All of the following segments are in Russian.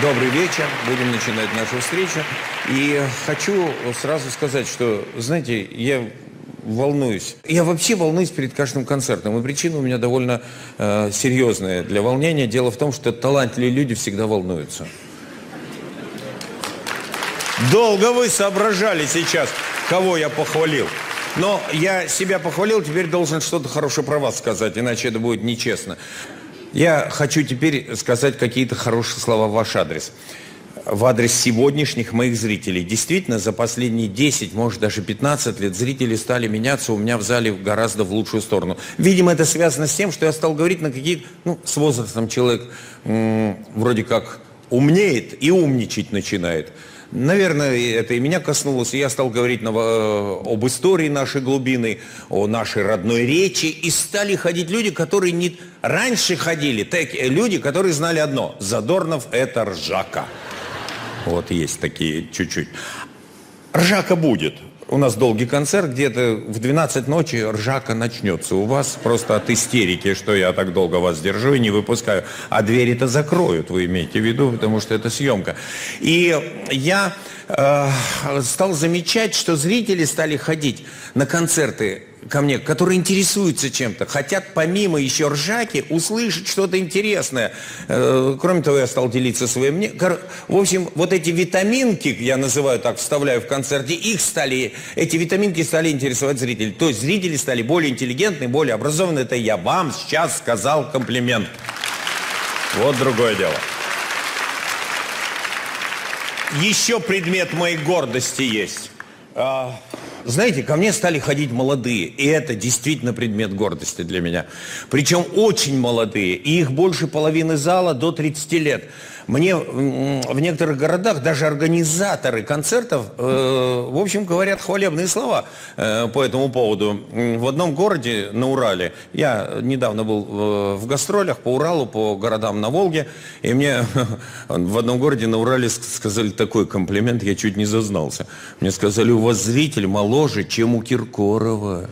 Добрый вечер. Будем начинать нашу встречу. И хочу сразу сказать, что, знаете, я волнуюсь. Я вообще волнуюсь перед каждым концертом. И причина у меня довольно э, серьезная для волнения. Дело в том, что талантливые люди всегда волнуются. Долго вы соображали сейчас, кого я похвалил. Но я себя похвалил, теперь должен что-то хорошее про вас сказать, иначе это будет нечестно. Я хочу теперь сказать какие-то хорошие слова в ваш адрес. В адрес сегодняшних моих зрителей. Действительно, за последние 10, может даже 15 лет зрители стали меняться у меня в зале гораздо в лучшую сторону. Видимо, это связано с тем, что я стал говорить на какие-то... Ну, с возрастом человек вроде как умнеет и умничать начинает. Наверное, это и меня коснулось, я стал говорить на, э, об истории нашей глубины, о нашей родной речи, и стали ходить люди, которые не раньше ходили, так, э, люди, которые знали одно, Задорнов – это ржака. Вот есть такие чуть-чуть. Ржака будет, у нас долгий концерт, где-то в 12 ночи ржака начнется у вас просто от истерики, что я так долго вас держу и не выпускаю. А двери-то закроют, вы имеете в виду, потому что это съемка. И я э, стал замечать, что зрители стали ходить на концерты ко мне, которые интересуются чем-то, хотят помимо еще ржаки услышать что-то интересное. Э, кроме того, я стал делиться своим мнением. В общем, вот эти витаминки, я называю так, вставляю в концерте, их стали, эти витаминки стали интересовать зрителей. То есть зрители стали более интеллигентны, более образованные. Это я вам сейчас сказал комплимент. Вот другое дело. Еще предмет моей гордости есть. Знаете, ко мне стали ходить молодые, и это действительно предмет гордости для меня. Причем очень молодые, и их больше половины зала до 30 лет. Мне в некоторых городах даже организаторы концертов, э, в общем, говорят хвалебные слова э, по этому поводу. В одном городе на Урале, я недавно был э, в гастролях по Уралу, по городам на Волге, и мне в одном городе на Урале сказали такой комплимент, я чуть не зазнался. Мне сказали, у вас зритель моложе, чем у Киркорова.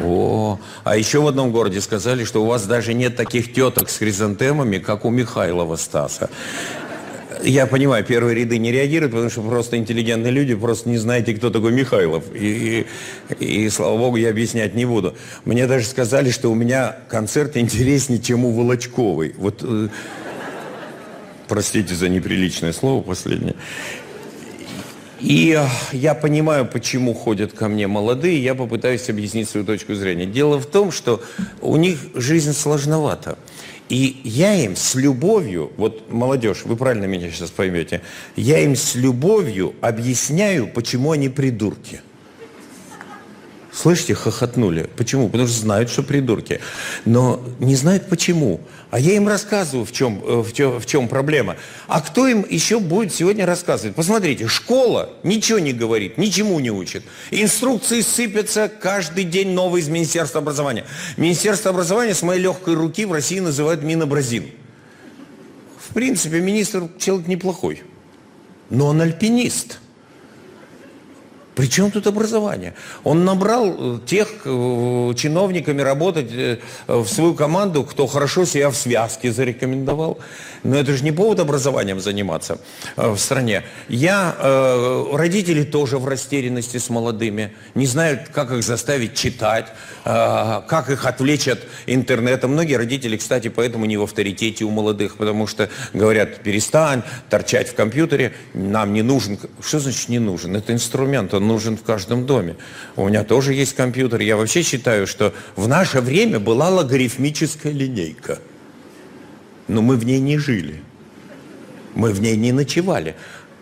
О, а еще в одном городе сказали, что у вас даже нет таких теток с хризантемами, как у Михайлова Стаса. Я понимаю, первые ряды не реагируют, потому что просто интеллигентные люди, просто не знаете, кто такой Михайлов. И, и, и слава богу, я объяснять не буду. Мне даже сказали, что у меня концерт интереснее, чем у Волочковой. Вот, э, простите за неприличное слово последнее. И я понимаю, почему ходят ко мне молодые, я попытаюсь объяснить свою точку зрения. Дело в том, что у них жизнь сложновата. И я им с любовью, вот молодежь, вы правильно меня сейчас поймете, я им с любовью объясняю, почему они придурки. Слышите, хохотнули. Почему? Потому что знают, что придурки. Но не знают почему. А я им рассказываю, в чем, э, в, чем, в чем проблема. А кто им еще будет сегодня рассказывать? Посмотрите, школа ничего не говорит, ничему не учит. Инструкции сыпятся каждый день новые из Министерства образования. Министерство образования с моей легкой руки в России называют Минобразин. В принципе, министр человек неплохой. Но он альпинист – при чем тут образование? Он набрал э, тех э, чиновниками работать э, в свою команду, кто хорошо себя в связке зарекомендовал. Но это же не повод образованием заниматься в стране. Я, родители тоже в растерянности с молодыми, не знают, как их заставить читать, как их отвлечь от интернета. Многие родители, кстати, поэтому не в авторитете у молодых, потому что говорят, перестань торчать в компьютере, нам не нужен. Что значит не нужен? Это инструмент, он нужен в каждом доме. У меня тоже есть компьютер. Я вообще считаю, что в наше время была логарифмическая линейка. Но мы в ней не жили. Мы в ней не ночевали.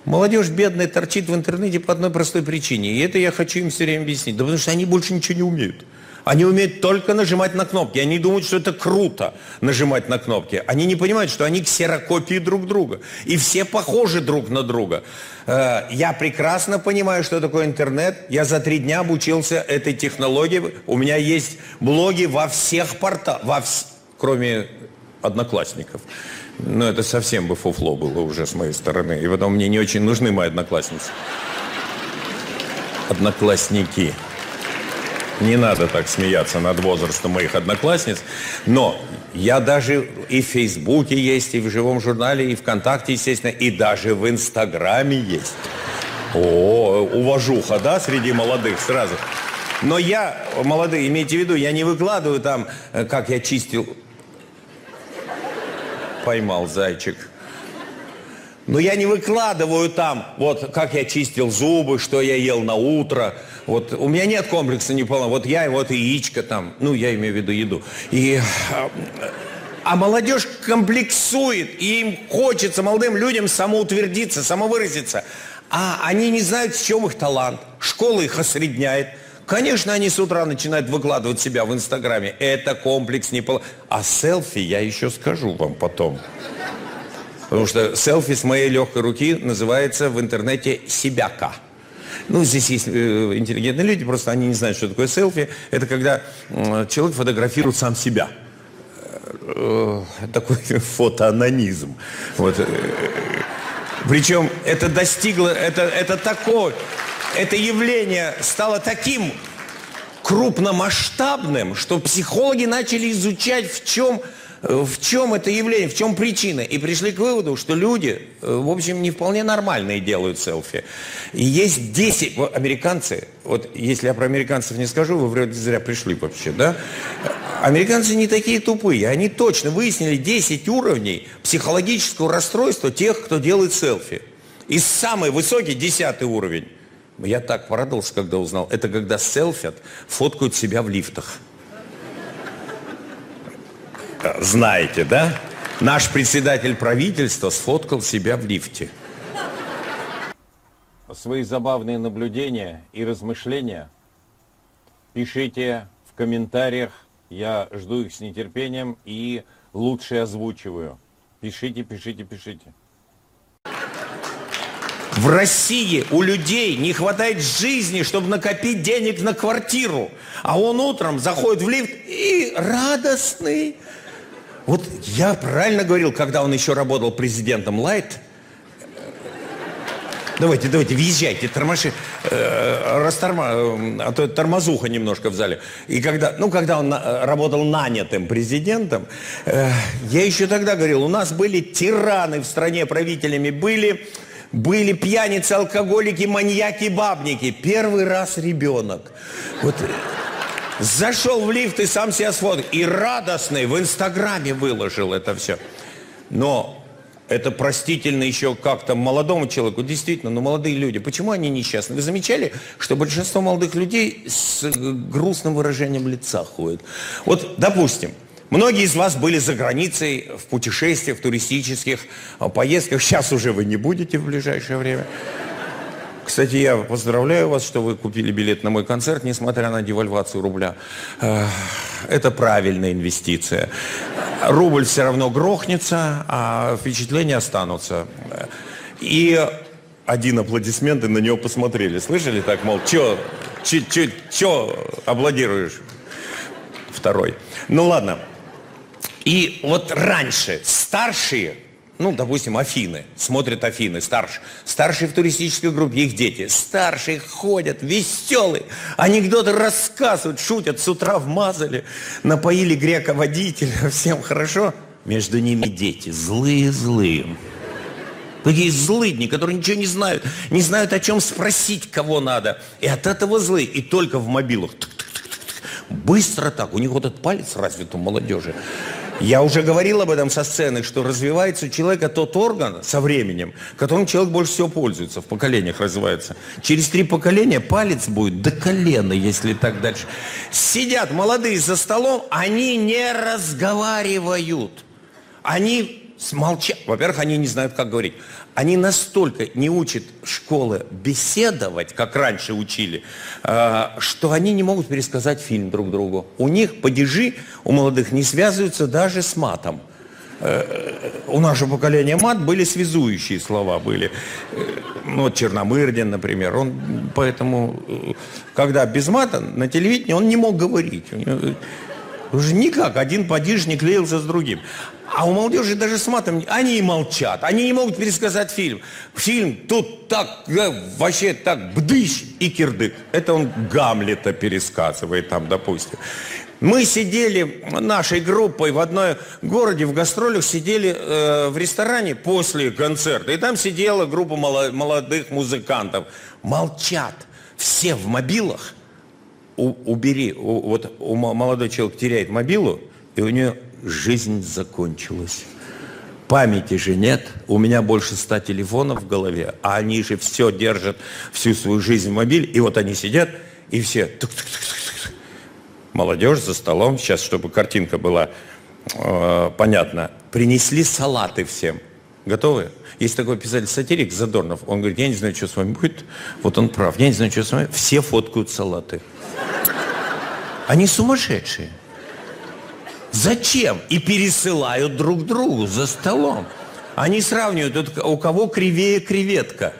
Молодежь бедная торчит в интернете по одной простой причине. И это я хочу им все время объяснить. Да потому что они больше ничего не умеют. Они умеют только нажимать на кнопки. Они думают, что это круто нажимать на кнопки. Они не понимают, что они ксерокопии друг друга. И все похожи друг на друга. Э, я прекрасно понимаю, что такое интернет. Я за три дня обучился этой технологии. У меня есть блоги во всех порталах, во вс... кроме одноклассников. Но это совсем бы фуфло было уже с моей стороны. И потом мне не очень нужны мои одноклассницы. Одноклассники. Не надо так смеяться над возрастом моих одноклассниц. Но я даже и в Фейсбуке есть, и в живом журнале, и ВКонтакте, естественно, и даже в Инстаграме есть. О, уважуха, да, среди молодых сразу. Но я, молодые, имейте в виду, я не выкладываю там, э, как я чистил... Поймал зайчик. Но я не выкладываю там, вот, как я чистил зубы, что я ел на утро. Вот, у меня нет комплекса неполного. Вот я, вот яичко там, ну, я имею в виду еду. И... А, а молодежь комплексует, и им хочется, молодым людям, самоутвердиться, самовыразиться. А они не знают, в чем их талант. Школа их осредняет. Конечно, они с утра начинают выкладывать себя в Инстаграме. Это комплекс не пол... А селфи я еще скажу вам потом. Потому что селфи с моей легкой руки называется в интернете «себяка». Ну, здесь есть э, интеллигентные люди, просто они не знают, что такое селфи. Это когда э, человек фотографирует сам себя. Э, такой фотоанонизм. Вот. Э, причем это достигло, это, это такое, это явление стало таким крупномасштабным, что психологи начали изучать, в чем в чем это явление, в чем причина. И пришли к выводу, что люди, э, в общем, не вполне нормальные делают селфи. И есть 10, вот, американцы, вот если я про американцев не скажу, вы вроде зря пришли вообще, да? Американцы не такие тупые, они точно выяснили 10 уровней психологического расстройства тех, кто делает селфи. И самый высокий, десятый уровень. Я так порадовался, когда узнал. Это когда селфят, фоткают себя в лифтах. Знаете, да? Наш председатель правительства сфоткал себя в лифте. Свои забавные наблюдения и размышления пишите в комментариях. Я жду их с нетерпением и лучше озвучиваю. Пишите, пишите, пишите. В России у людей не хватает жизни, чтобы накопить денег на квартиру. А он утром заходит в лифт и радостный. Вот я правильно говорил, когда он еще работал президентом Лайт. Давайте, давайте, въезжайте, тормоши, э, расторма, э, а то тормозуха немножко в зале. И когда, ну, когда он на, работал нанятым президентом, э, я еще тогда говорил, у нас были тираны в стране правителями, были, были пьяницы, алкоголики, маньяки, бабники. Первый раз ребенок. Вот Зашел в лифт и сам себя сфоткал. И радостный в Инстаграме выложил это все. Но это простительно еще как-то молодому человеку. Действительно, но молодые люди, почему они несчастны? Вы замечали, что большинство молодых людей с грустным выражением лица ходят? Вот, допустим, Многие из вас были за границей в путешествиях, в туристических поездках. Сейчас уже вы не будете в ближайшее время. Кстати, я поздравляю вас, что вы купили билет на мой концерт, несмотря на девальвацию рубля. Это правильная инвестиция. Рубль все равно грохнется, а впечатления останутся. И один аплодисмент, и на него посмотрели. Слышали так, мол, чё, чё, чё, чё аплодируешь? Второй. Ну ладно. И вот раньше старшие ну, допустим, Афины, смотрят Афины, старше. Старшие в туристической группе, их дети. Старшие ходят, веселые, анекдоты рассказывают, шутят, с утра вмазали, напоили грека-водителя, всем хорошо. Между ними дети, злые-злые. Такие злыдни, которые ничего не знают, не знают, о чем спросить, кого надо. И от этого злые, и только в мобилах. Быстро так, у них вот этот палец развит у молодежи. Я уже говорил об этом со сцены, что развивается у человека тот орган со временем, которым человек больше всего пользуется, в поколениях развивается. Через три поколения палец будет до колена, если так дальше. Сидят молодые за столом, они не разговаривают. Они смолчат. Во-первых, они не знают, как говорить. Они настолько не учат школы беседовать, как раньше учили, э, что они не могут пересказать фильм друг другу. У них падежи, у молодых, не связываются даже с матом. Э, у нашего поколения мат были связующие слова, были. Ну, вот Черномырдин, например, он поэтому, когда без мата на телевидении, он не мог говорить. Уже никак, один падеж не клеился с другим. А у молодежи даже с матом, они и молчат, они не могут пересказать фильм. Фильм тут так, э, вообще так, бдыщ и кирдык. Это он Гамлета пересказывает там, допустим. Мы сидели нашей группой в одной городе, в гастролях, сидели э, в ресторане после концерта. И там сидела группа молодых музыкантов. Молчат. Все в мобилах. У, убери, у, вот у молодой человек теряет мобилу, и у нее жизнь закончилась. Памяти же нет, у меня больше ста телефонов в голове, а они же все держат всю свою жизнь в мобиле, и вот они сидят, и все молодежь за столом, сейчас, чтобы картинка была э, понятна, принесли салаты всем. Готовы? Есть такой писатель-сатирик Задорнов, он говорит, я не знаю, что с вами будет, вот он прав, я не знаю, что с вами, все фоткают салаты. Они сумасшедшие. Зачем? И пересылают друг другу за столом. Они сравнивают, у кого кривее креветка.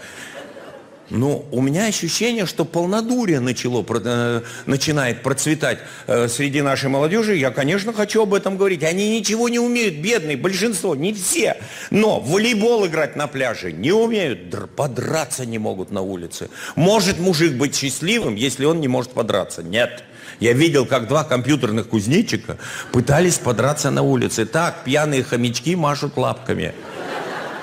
Но у меня ощущение, что полнодурие начало, э, начинает процветать э, среди нашей молодежи. Я, конечно, хочу об этом говорить. Они ничего не умеют, бедные, большинство, не все. Но волейбол играть на пляже не умеют, подраться не могут на улице. Может мужик быть счастливым, если он не может подраться? Нет. Я видел, как два компьютерных кузнечика пытались подраться на улице. Так, пьяные хомячки машут лапками.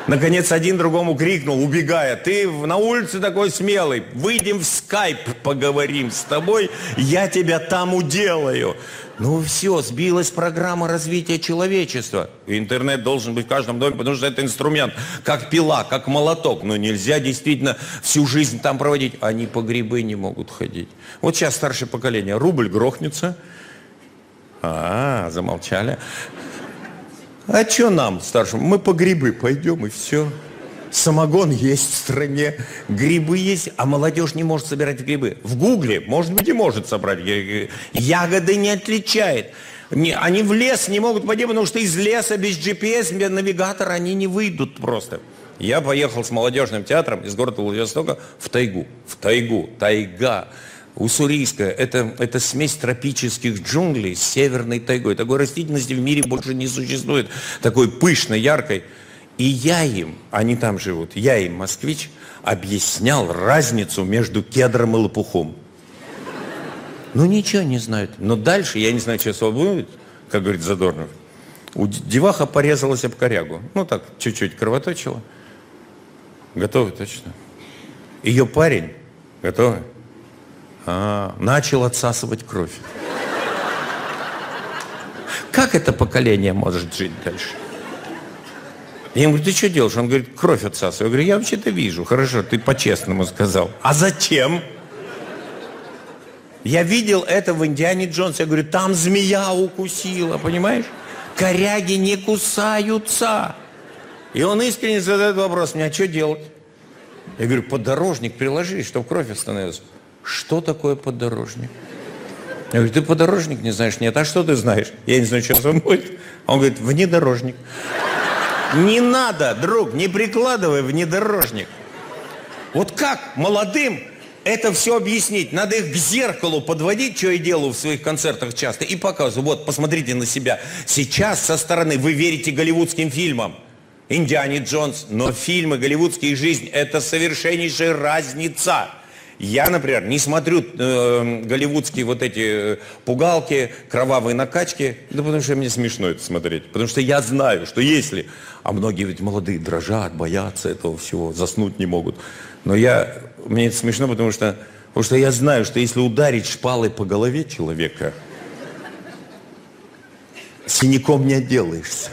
Наконец один другому крикнул, убегая, ты на улице такой смелый, выйдем в скайп, поговорим с тобой, я тебя там уделаю. Ну все, сбилась программа развития человечества. Интернет должен быть в каждом доме, потому что это инструмент, как пила, как молоток. Но нельзя действительно всю жизнь там проводить. Они по грибы не могут ходить. Вот сейчас старшее поколение. Рубль грохнется. А, замолчали. А что нам, старшим? Мы по грибы пойдем и все. Самогон есть в стране, грибы есть, а молодежь не может собирать грибы. В Гугле, может быть, и может собрать. Ягоды не отличает. Не, они в лес не могут пойти, потому что из леса без GPS, без навигатора они не выйдут просто. Я поехал с молодежным театром из города Владивостока в тайгу. В тайгу. Тайга. Уссурийская – это, это смесь тропических джунглей с северной тайгой. Такой растительности в мире больше не существует, такой пышной, яркой. И я им, они там живут, я им, москвич, объяснял разницу между кедром и лопухом. Ну, ничего не знают. Но дальше, я не знаю, что будет, как говорит Задорнов. У деваха порезалась об корягу. Ну, так, чуть-чуть кровоточила. Готовы точно. Ее парень, готовы? А, начал отсасывать кровь. Как это поколение может жить дальше? Я ему говорю, ты что делаешь? Он говорит, кровь отсасываю. Я говорю, я вообще-то вижу. Хорошо, ты по-честному сказал. А зачем? Я видел это в Индиане Джонс. Я говорю, там змея укусила, понимаешь? Коряги не кусаются. И он искренне задает вопрос, мне, а что делать? Я говорю, подорожник приложи, чтобы кровь остановилась. Что такое подорожник? Я говорю, ты подорожник не знаешь? Нет, а что ты знаешь? Я не знаю, что он будет. Он говорит, внедорожник. Не надо, друг, не прикладывай внедорожник. Вот как молодым это все объяснить? Надо их к зеркалу подводить, что я делаю в своих концертах часто, и показываю. Вот, посмотрите на себя. Сейчас со стороны вы верите голливудским фильмам. Индиане Джонс. Но фильмы, голливудские жизнь – это совершеннейшая разница. Я, например, не смотрю э, голливудские вот эти э, пугалки, кровавые накачки, да потому что мне смешно это смотреть. Потому что я знаю, что если, а многие ведь молодые дрожат, боятся этого всего, заснуть не могут. Но я, мне это смешно, потому что, потому что я знаю, что если ударить шпалой по голове человека, синяком не отделаешься.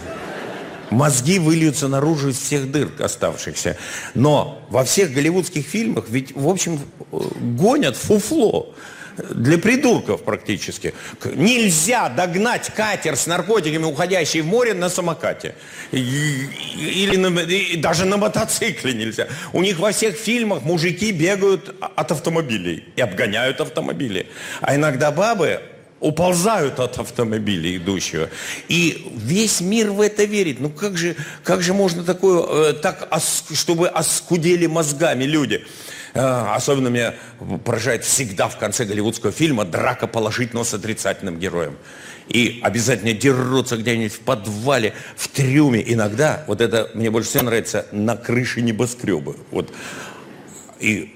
Мозги выльются наружу из всех дыр оставшихся. Но во всех голливудских фильмах ведь, в общем, гонят фуфло для придурков практически. Нельзя догнать катер с наркотиками, уходящий в море, на самокате. Или на, даже на мотоцикле нельзя. У них во всех фильмах мужики бегают от автомобилей и обгоняют автомобили. А иногда бабы уползают от автомобиля идущего. И весь мир в это верит. Ну как же, как же можно такое, э, так, чтобы оскудели мозгами люди? А, Особенно меня поражает всегда в конце голливудского фильма драка положительного с отрицательным героем. И обязательно дерутся где-нибудь в подвале, в трюме. Иногда, вот это мне больше всего нравится, на крыше небоскреба. Вот. И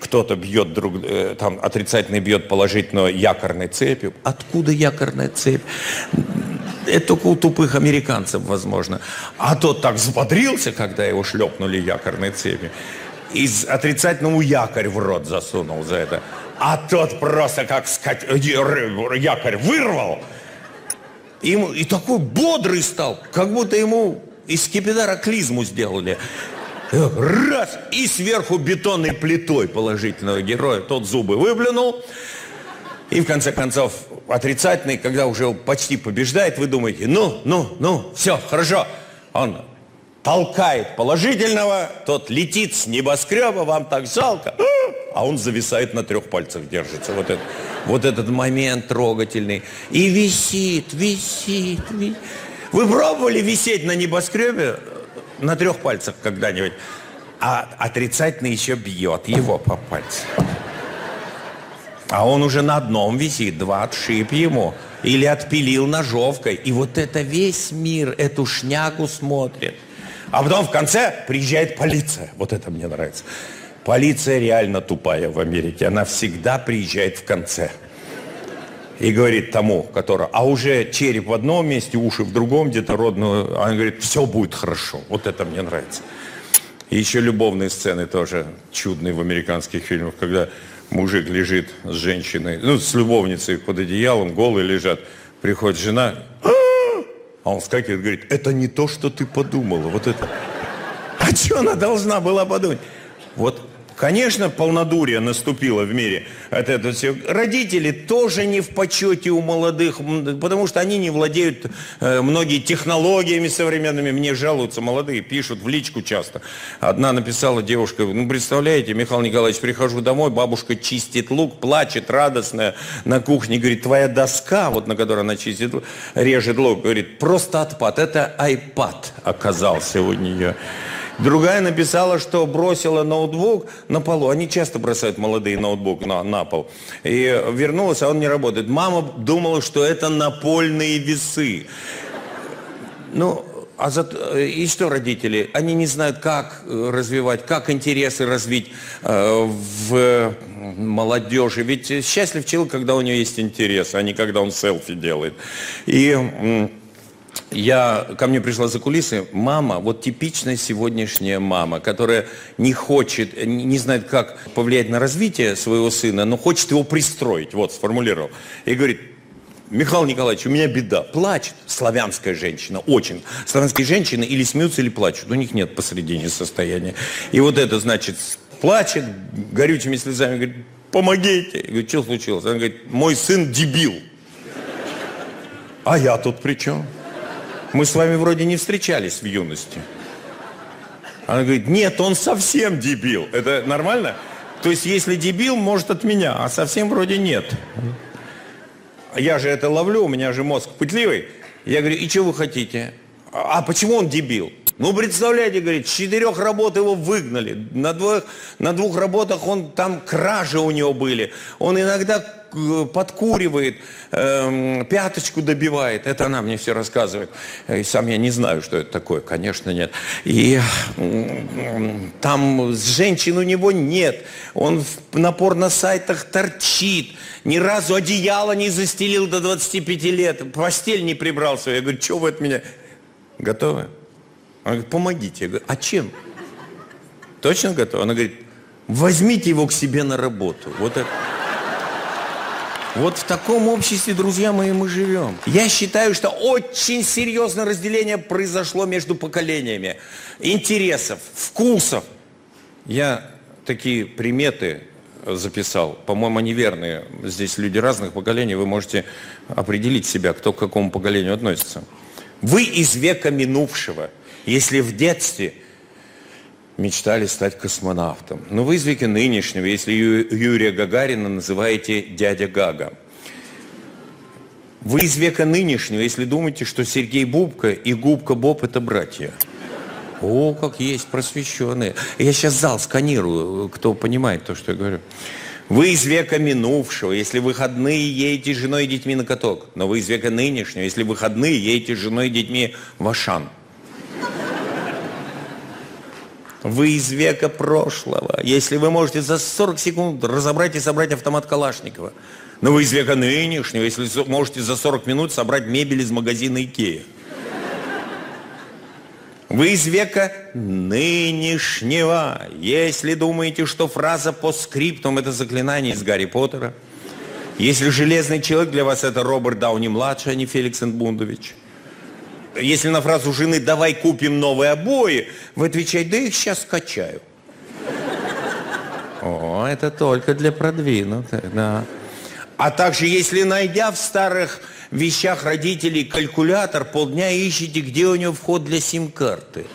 кто-то бьет друг, э, там отрицательный бьет положительного якорной цепью. Откуда якорная цепь? Это только у тупых американцев возможно. А тот так взбодрился, когда его шлепнули якорной цепью. Из отрицательного якорь в рот засунул за это. А тот просто как скать... э, якорь вырвал. И, ему- и такой бодрый стал, как будто ему из скипидара клизму сделали. Раз, и сверху бетонной плитой положительного героя. Тот зубы выплюнул. И в конце концов, отрицательный, когда уже почти побеждает, вы думаете, ну, ну, ну, все, хорошо. Он толкает положительного, тот летит с небоскреба, вам так жалко, а он зависает на трех пальцах, держится. Вот, это, вот этот момент трогательный. И висит, висит, висит. Вы пробовали висеть на небоскребе на трех пальцах когда-нибудь? А отрицательный еще бьет его по пальцам. А он уже на одном висит, два отшиб ему. Или отпилил ножовкой. И вот это весь мир эту шнягу смотрит. А потом в конце приезжает полиция. Вот это мне нравится. Полиция реально тупая в Америке. Она всегда приезжает в конце. И говорит тому, который, а уже череп в одном месте, уши в другом, где-то родную. Она говорит, все будет хорошо. Вот это мне нравится. И еще любовные сцены тоже чудные в американских фильмах, когда мужик лежит с женщиной, ну, с любовницей под одеялом, голые лежат. Приходит жена, а он вскакивает и говорит, это не то, что ты подумала. Вот это. А что она должна была подумать? Вот, конечно, полнодурие наступило в мире от этого всего. Родители тоже не в почете у молодых, потому что они не владеют э, многие технологиями современными. Мне жалуются молодые, пишут в личку часто. Одна написала девушка, ну, представляете, Михаил Николаевич, прихожу домой, бабушка чистит лук, плачет радостная на кухне, говорит, твоя доска, вот на которой она чистит, режет лук, говорит, просто отпад. Это iPad оказался у нее. Другая написала, что бросила ноутбук на полу. Они часто бросают молодые ноутбук на, на пол. И вернулась, а он не работает. Мама думала, что это напольные весы. Ну, а за, и что родители? Они не знают, как э, развивать, как интересы развить э, в молодежи. Ведь счастлив человек, когда у него есть интерес, а не когда он селфи делает. И я, ко мне пришла за кулисы мама, вот типичная сегодняшняя мама, которая не хочет, не знает, как повлиять на развитие своего сына, но хочет его пристроить, вот, сформулировал. И говорит, Михаил Николаевич, у меня беда. Плачет славянская женщина, очень. Славянские женщины или смеются, или плачут. У них нет посредине состояния. И вот это, значит, плачет горючими слезами, говорит, помогите. Я говорю, что случилось? Она говорит, мой сын дебил. А я тут при чем? Мы с вами вроде не встречались в юности. Она говорит, нет, он совсем дебил. Это нормально? То есть, если дебил, может от меня, а совсем вроде нет. Я же это ловлю, у меня же мозг пытливый. Я говорю, и что вы хотите? А а почему он дебил? Ну, представляете, говорит, с четырех работ его выгнали. На двух, на двух работах он, там кражи у него были. Он иногда э, подкуривает, эм, пяточку добивает. Это она мне все рассказывает. И сам я не знаю, что это такое. Конечно, нет. И м, там женщин у него нет. Он в- на порно-сайтах торчит. Ни разу одеяло не застелил до 25 лет. Постель не прибрал свою. Я говорю, что вы от меня? Готовы? Она говорит, помогите. Я говорю, а чем? Точно готова? Она говорит, возьмите его к себе на работу. Вот это. Вот в таком обществе, друзья мои, мы живем. Я считаю, что очень серьезное разделение произошло между поколениями. Интересов, вкусов. Я такие приметы записал. По-моему, они верные. Здесь люди разных поколений. Вы можете определить себя, кто к какому поколению относится. Вы из века минувшего. Если в детстве мечтали стать космонавтом. Но вы из века нынешнего, если Юрия Гагарина называете дядя Гага. Вы из века нынешнего, если думаете, что Сергей Бубка и Губка Боб это братья. О, как есть просвещенные. Я сейчас зал сканирую, кто понимает то, что я говорю. Вы из века минувшего, если выходные едете с женой и детьми на каток. Но вы из века нынешнего, если выходные едете с женой и детьми в Ашан. Вы из века прошлого, если вы можете за 40 секунд разобрать и собрать автомат Калашникова. Но вы из века нынешнего, если можете за 40 минут собрать мебель из магазина Икея. Вы из века нынешнего, если думаете, что фраза по скриптум это заклинание из Гарри Поттера. Если железный человек для вас это Роберт Дауни-младший, а не Феликс Эндбундович. Если на фразу жены «давай купим новые обои», вы отвечаете «да их сейчас скачаю». О, это только для продвинутых, да. А также, если найдя в старых вещах родителей калькулятор, полдня ищете, где у него вход для сим-карты.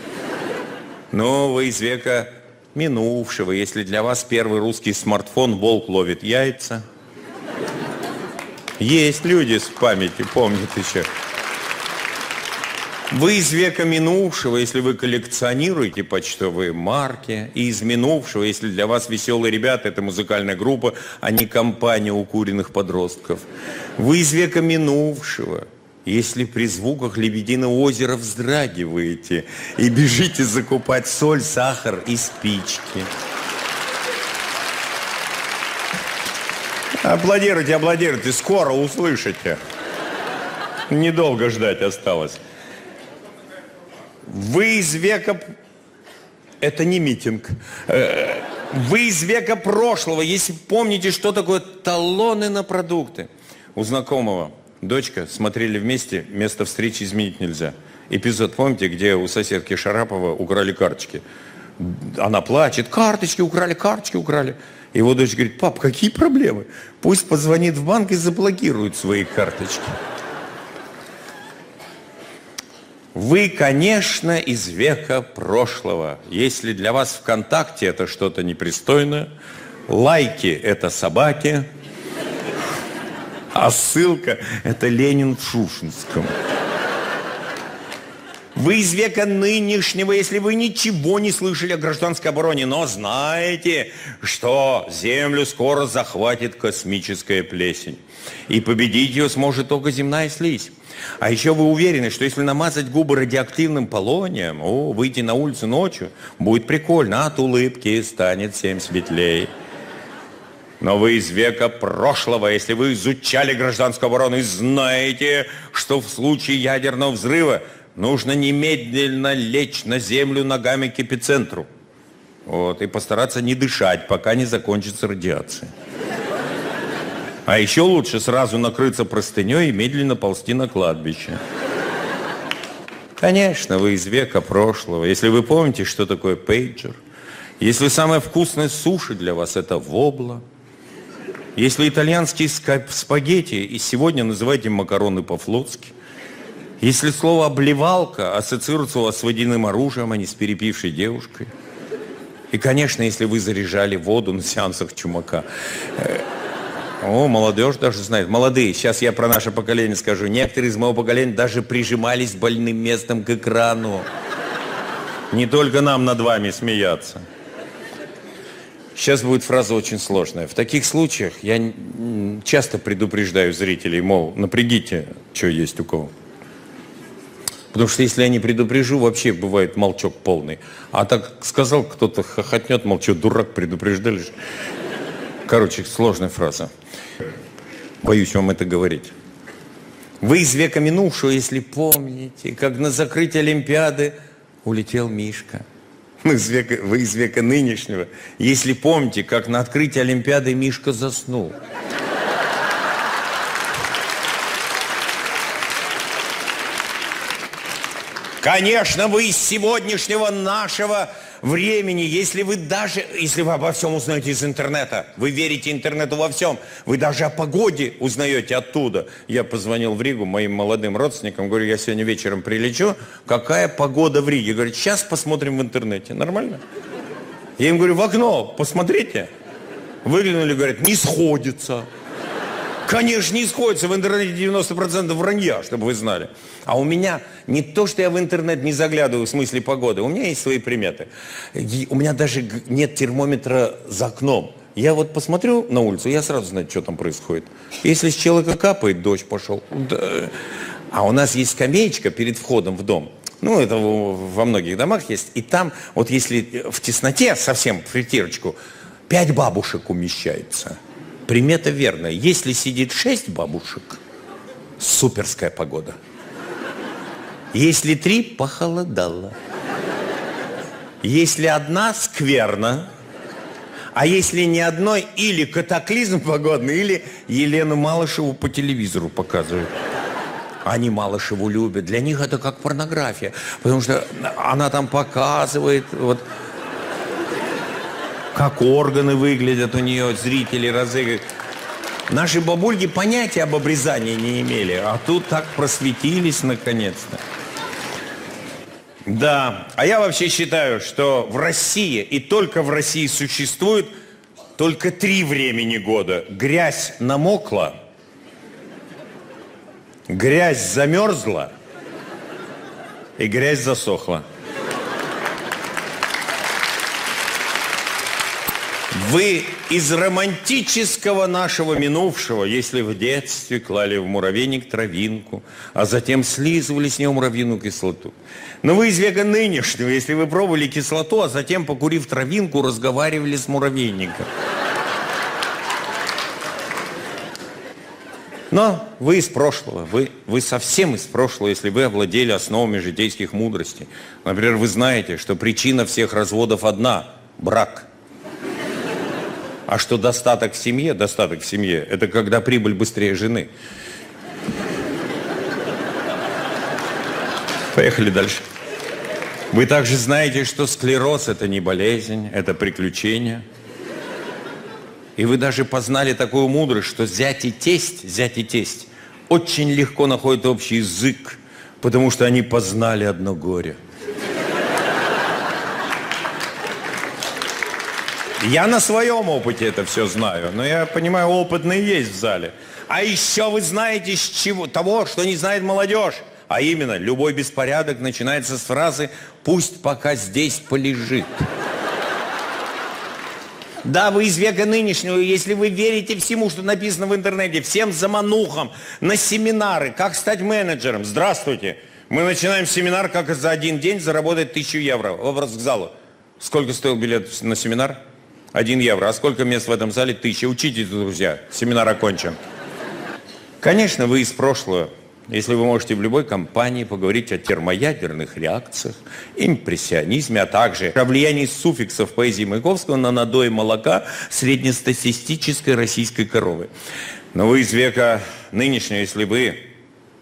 Но вы из века минувшего, если для вас первый русский смартфон «Волк ловит яйца». Есть люди с памятью, помнят еще. Вы из века минувшего, если вы коллекционируете почтовые марки, и из минувшего, если для вас веселые ребята – это музыкальная группа, а не компания укуренных подростков. Вы из века минувшего, если при звуках Лебединого озера вздрагиваете и бежите закупать соль, сахар и спички. Аплодируйте, аплодируйте, скоро услышите. Недолго ждать осталось. Вы из века... Это не митинг. Э, вы из века прошлого, если помните, что такое талоны на продукты. У знакомого дочка смотрели вместе, место встречи изменить нельзя. Эпизод, помните, где у соседки Шарапова украли карточки? Она плачет, карточки украли, карточки украли. Его дочь говорит, пап, какие проблемы? Пусть позвонит в банк и заблокирует свои карточки. Вы, конечно, из века прошлого. Если для вас ВКонтакте это что-то непристойное, лайки – это собаки, а ссылка – это Ленин в Шушинском. Вы из века нынешнего, если вы ничего не слышали о гражданской обороне, но знаете, что Землю скоро захватит космическая плесень. И победить ее сможет только земная слизь. А еще вы уверены, что если намазать губы радиоактивным полонием, о, выйти на улицу ночью, будет прикольно, от улыбки станет всем светлей. Но вы из века прошлого, если вы изучали гражданскую оборону и знаете, что в случае ядерного взрыва нужно немедленно лечь на землю ногами к эпицентру. Вот, и постараться не дышать, пока не закончится радиация. А еще лучше сразу накрыться простыней и медленно ползти на кладбище. Конечно, вы из века прошлого. Если вы помните, что такое пейджер, если самое вкусное суши для вас это вобла, если итальянские спагетти и сегодня называете макароны по-флотски, если слово «обливалка» ассоциируется у вас с водяным оружием, а не с перепившей девушкой, и, конечно, если вы заряжали воду на сеансах чумака, э, о, молодежь даже знает. Молодые, сейчас я про наше поколение скажу. Некоторые из моего поколения даже прижимались больным местом к экрану. Не только нам над вами смеяться. Сейчас будет фраза очень сложная. В таких случаях я часто предупреждаю зрителей, мол, напрягите, что есть у кого. Потому что если я не предупрежу, вообще бывает молчок полный. А так сказал кто-то, хохотнет, молчу, дурак, предупреждали. Короче, сложная фраза. Боюсь вам это говорить. Вы из века минувшего, если помните, как на закрытие Олимпиады улетел Мишка. Вы из, века, вы из века нынешнего, если помните, как на открытии Олимпиады Мишка заснул. Конечно, вы из сегодняшнего нашего времени, если вы даже, если вы обо всем узнаете из интернета, вы верите интернету во всем, вы даже о погоде узнаете оттуда. Я позвонил в Ригу моим молодым родственникам, говорю, я сегодня вечером прилечу, какая погода в Риге? Говорят, сейчас посмотрим в интернете. Нормально? Я им говорю, в окно посмотрите. Выглянули, говорят, не сходится. Конечно, не сходится. В интернете 90% вранья, чтобы вы знали. А у меня не то, что я в интернет не заглядываю в смысле погоды. У меня есть свои приметы. У меня даже нет термометра за окном. Я вот посмотрю на улицу, я сразу знаю, что там происходит. Если с человека капает, дождь пошел. Да. А у нас есть скамеечка перед входом в дом. Ну, это во многих домах есть. И там, вот если в тесноте, совсем в притирочку, пять бабушек умещается. Примета верная. Если сидит шесть бабушек, суперская погода. Если три, похолодало. Если одна, скверно. А если не одной, или катаклизм погодный, или Елену Малышеву по телевизору показывают. Они Малышеву любят. Для них это как порнография. Потому что она там показывает, вот, как органы выглядят у нее, зрители разыгрывают. Наши бабульки понятия об обрезании не имели, а тут так просветились наконец-то. Да, а я вообще считаю, что в России и только в России существует только три времени года. Грязь намокла, грязь замерзла и грязь засохла. Вы из романтического нашего минувшего, если в детстве клали в муравейник травинку, а затем слизывали с него муравьиную кислоту. Но вы из века нынешнего, если вы пробовали кислоту, а затем, покурив травинку, разговаривали с муравейником. Но вы из прошлого, вы, вы совсем из прошлого, если вы овладели основами житейских мудростей. Например, вы знаете, что причина всех разводов одна – брак – а что достаток в семье, достаток в семье, это когда прибыль быстрее жены. Поехали дальше. Вы также знаете, что склероз – это не болезнь, это приключение. И вы даже познали такую мудрость, что зять и тесть, зять и тесть очень легко находят общий язык, потому что они познали одно горе – Я на своем опыте это все знаю, но я понимаю, опытные есть в зале. А еще вы знаете с чего, того, что не знает молодежь. А именно, любой беспорядок начинается с фразы «пусть пока здесь полежит». Да, вы из века нынешнего, если вы верите всему, что написано в интернете, всем заманухам, на семинары, как стать менеджером. Здравствуйте. Мы начинаем семинар, как за один день заработать тысячу евро. Вопрос к залу. Сколько стоил билет на семинар? Один евро. А сколько мест в этом зале? Тысяча. Учитесь, друзья. Семинар окончен. Конечно, вы из прошлого. Если вы можете в любой компании поговорить о термоядерных реакциях, импрессионизме, а также о влиянии суффиксов поэзии Маяковского на надой молока среднестатистической российской коровы. Но вы из века нынешнего, если вы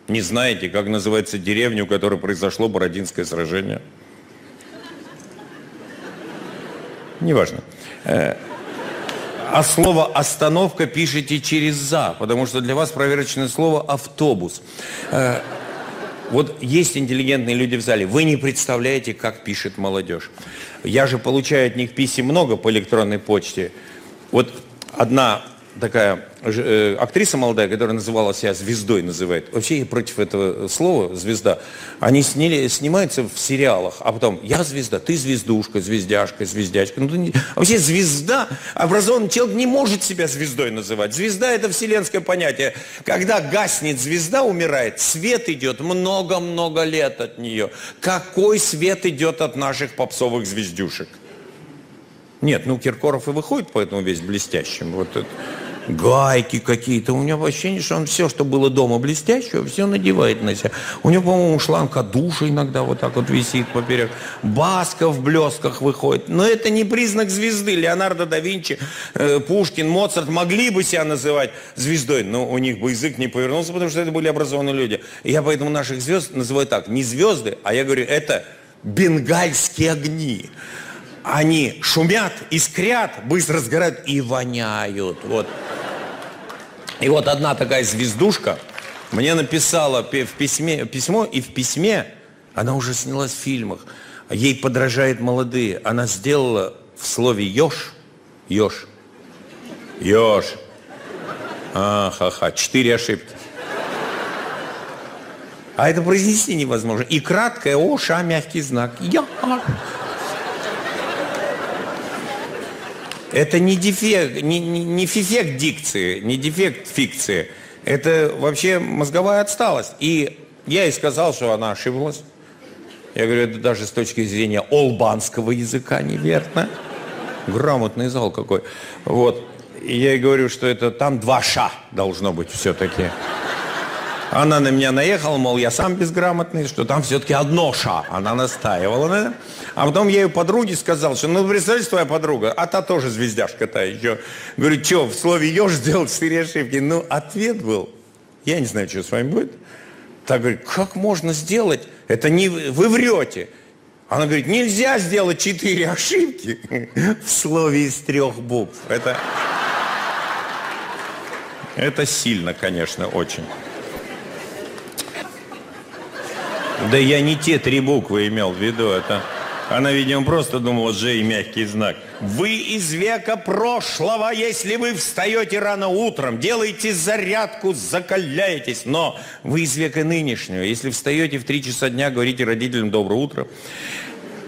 не знаете, как называется деревня, у которой произошло Бородинское сражение, неважно. А слово «остановка» пишите через «за», потому что для вас проверочное слово «автобус». Э, вот есть интеллигентные люди в зале. Вы не представляете, как пишет молодежь. Я же получаю от них писем много по электронной почте. Вот одна такая э, актриса молодая, которая называла себя звездой, называет. Вообще я против этого слова звезда. Они сняли, снимаются в сериалах, а потом я звезда, ты звездушка, звездяшка, звездячка. Ну, не... Вообще звезда, образованный человек не может себя звездой называть. Звезда это вселенское понятие. Когда гаснет звезда, умирает, свет идет много-много лет от нее. Какой свет идет от наших попсовых звездюшек? Нет, ну Киркоров и выходит поэтому весь блестящим. Вот это гайки какие-то. У него ощущение, что он все, что было дома блестящего, все надевает на себя. У него, по-моему, шланг душа иногда вот так вот висит поперек. Баска в блесках выходит. Но это не признак звезды. Леонардо да Винчи, э, Пушкин, Моцарт могли бы себя называть звездой, но у них бы язык не повернулся, потому что это были образованные люди. Я поэтому наших звезд называю так, не звезды, а я говорю, это бенгальские огни они шумят, искрят, быстро сгорают и воняют. Вот. И вот одна такая звездушка мне написала в письме, письмо, и в письме она уже снялась в фильмах. Ей подражают молодые. Она сделала в слове «еж», «еж», «еж», А, ха-ха, четыре ошибки. А это произнести невозможно. И краткое О, Ша, мягкий знак. Я. Это не дефект, не, не, не фифект дикции, не дефект фикции. Это вообще мозговая отсталость. И я ей сказал, что она ошиблась. Я говорю, это даже с точки зрения олбанского языка неверно. Грамотный зал какой. Вот. И я ей говорю, что это там два ша должно быть все-таки. Она на меня наехала, мол, я сам безграмотный, что там все-таки одно ша. Она настаивала на этом. А потом я ее подруге сказал, что, ну, представляешь, твоя подруга, а та тоже звездяшка та еще. Говорю, что, в слове еж сделал четыре ошибки? Ну, ответ был, я не знаю, что с вами будет. Так говорит, как можно сделать? Это не вы врете. Она говорит, нельзя сделать четыре ошибки в слове из трех букв. Это, это сильно, конечно, очень. Да я не те три буквы имел в виду, это... Она, видимо, просто думала, Ж и мягкий знак. Вы из века прошлого, если вы встаете рано утром, делаете зарядку, закаляетесь, но вы из века нынешнего, если встаете в три часа дня, говорите родителям доброе утро,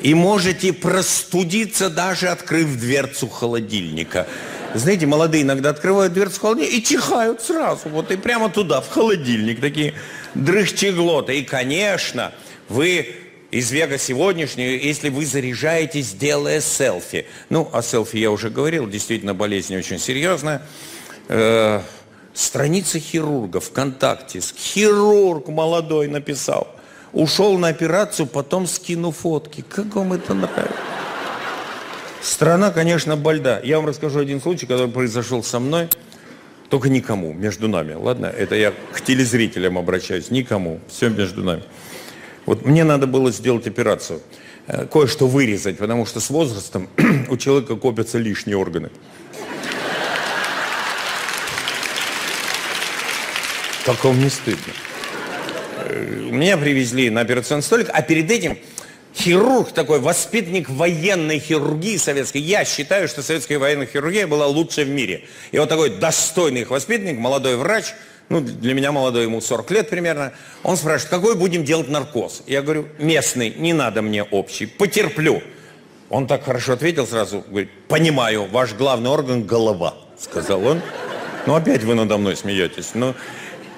и можете простудиться, даже открыв дверцу холодильника. Знаете, молодые иногда открывают дверцу холодильника и чихают сразу, вот и прямо туда, в холодильник, такие дрыхчеглоты. И, конечно, вы из века сегодняшнего, если вы заряжаетесь, делая селфи. Ну, о селфи я уже говорил, действительно болезнь очень серьезная. Э, страница хирурга ВКонтакте. Хирург молодой написал. Ушел на операцию, потом скину фотки. Как вам это нравится? Страна, конечно, бальда. Я вам расскажу один случай, который произошел со мной. Только никому, между нами, ладно? Это я к телезрителям обращаюсь, никому, все между нами. Вот мне надо было сделать операцию, э, кое-что вырезать, потому что с возрастом у человека копятся лишние органы. Как вам не стыдно? Э, меня привезли на операционный столик, а перед этим хирург такой, воспитанник военной хирургии советской. Я считаю, что советская военная хирургия была лучшей в мире. И вот такой достойный их воспитанник, молодой врач, ну, для меня молодой, ему 40 лет примерно, он спрашивает, какой будем делать наркоз? Я говорю, местный, не надо мне общий, потерплю. Он так хорошо ответил сразу, говорит, понимаю, ваш главный орган – голова, сказал он. Ну, опять вы надо мной смеетесь. Ну,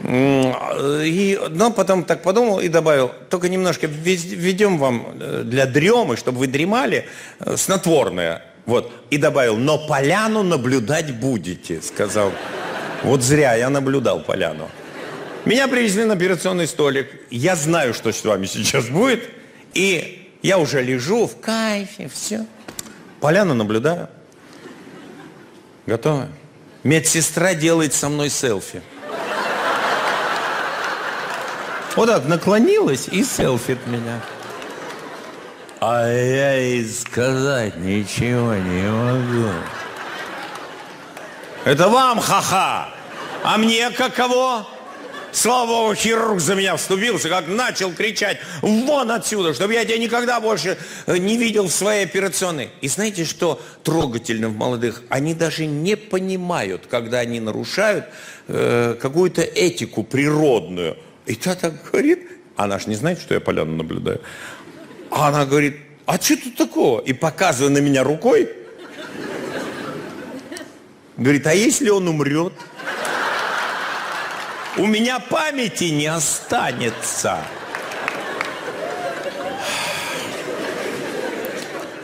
и, но потом так подумал и добавил, только немножко введем вам э, для дремы, чтобы вы дремали, э, снотворное. Вот. И добавил, но поляну наблюдать будете, сказал. Вот зря я наблюдал поляну. Меня привезли на операционный столик. Я знаю, что с вами сейчас будет. И я уже лежу в кайфе, все. Поляну наблюдаю. Готово. Медсестра делает со мной селфи. Вот так наклонилась и селфит меня. А я и сказать ничего не могу. Это вам ха-ха, а мне каково? Слава Богу, хирург за меня вступился, как начал кричать, вон отсюда, чтобы я тебя никогда больше э, не видел в своей операционной. И знаете, что трогательно в молодых? Они даже не понимают, когда они нарушают э, какую-то этику природную. И та так говорит, она же не знает, что я поляну наблюдаю. А она говорит, а что тут такого? И показывая на меня рукой, говорит, а если он умрет? У меня памяти не останется.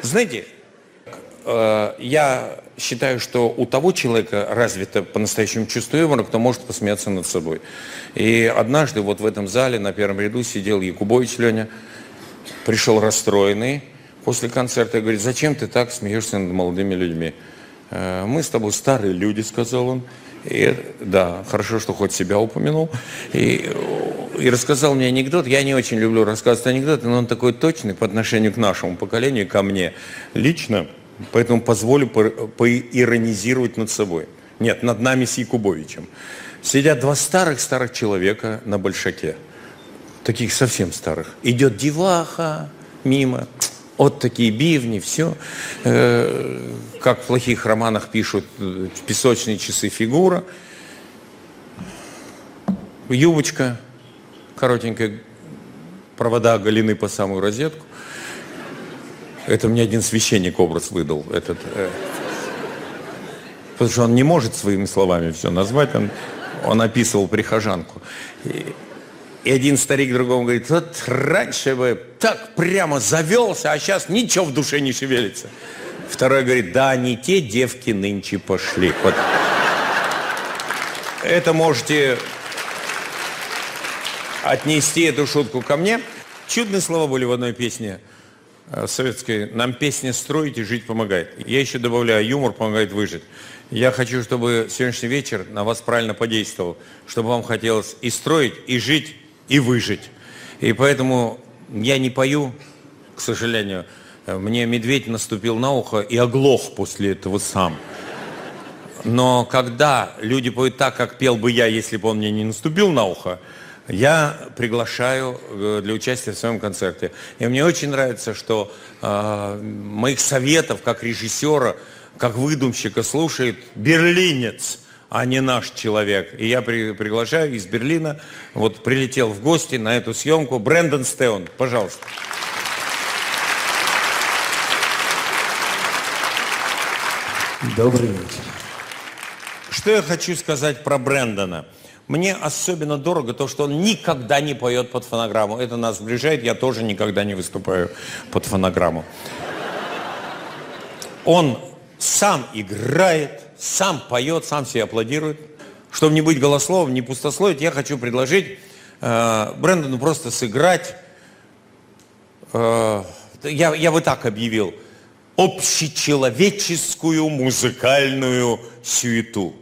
Знаете, я считаю, что у того человека развито по-настоящему чувство юмора, кто может посмеяться над собой. И однажды вот в этом зале на первом ряду сидел Якубович Леня, пришел расстроенный после концерта и говорит, зачем ты так смеешься над молодыми людьми? «Э, мы с тобой старые люди, сказал он. И, да, хорошо, что хоть себя упомянул. И, и рассказал мне анекдот. Я не очень люблю рассказывать анекдоты, но он такой точный по отношению к нашему поколению, ко мне лично. Поэтому позволю по поиронизировать над собой. Нет, над нами с Якубовичем. Сидят два старых-старых человека на большаке. Таких совсем старых. Идет деваха мимо. Вот такие бивни, все. Э, как в плохих романах пишут, песочные часы фигура. юбочка коротенькая, провода оголены по самую розетку. Это мне один священник образ выдал. Этот, э, потому что он не может своими словами все назвать. Он, он описывал прихожанку. И, и один старик другому говорит, вот раньше бы так прямо завелся, а сейчас ничего в душе не шевелится. Второй говорит, да, не те девки нынче пошли. Вот. Это можете отнести эту шутку ко мне. Чудные слова были в одной песне советской. Нам песня строить и жить помогает. Я еще добавляю, юмор помогает выжить. Я хочу, чтобы сегодняшний вечер на вас правильно подействовал, чтобы вам хотелось и строить, и жить, и выжить. И поэтому я не пою, к сожалению. Мне медведь наступил на ухо и оглох после этого сам. Но когда люди поют так, как пел бы я, если бы он мне не наступил на ухо, я приглашаю э, для участия в своем концерте. И мне очень нравится, что э, моих советов как режиссера, как выдумщика слушает берлинец а не наш человек. И я при, приглашаю из Берлина, вот прилетел в гости на эту съемку, Брэндон Стеон, пожалуйста. Добрый вечер. Что я хочу сказать про Брэндона? Мне особенно дорого то, что он никогда не поет под фонограмму. Это нас сближает, я тоже никогда не выступаю под фонограмму. Он сам играет, сам поет, сам себе аплодирует. Чтобы не быть голословым, не пустословить, я хочу предложить э, Брэндону просто сыграть, э, я, я бы так объявил, общечеловеческую музыкальную сюету.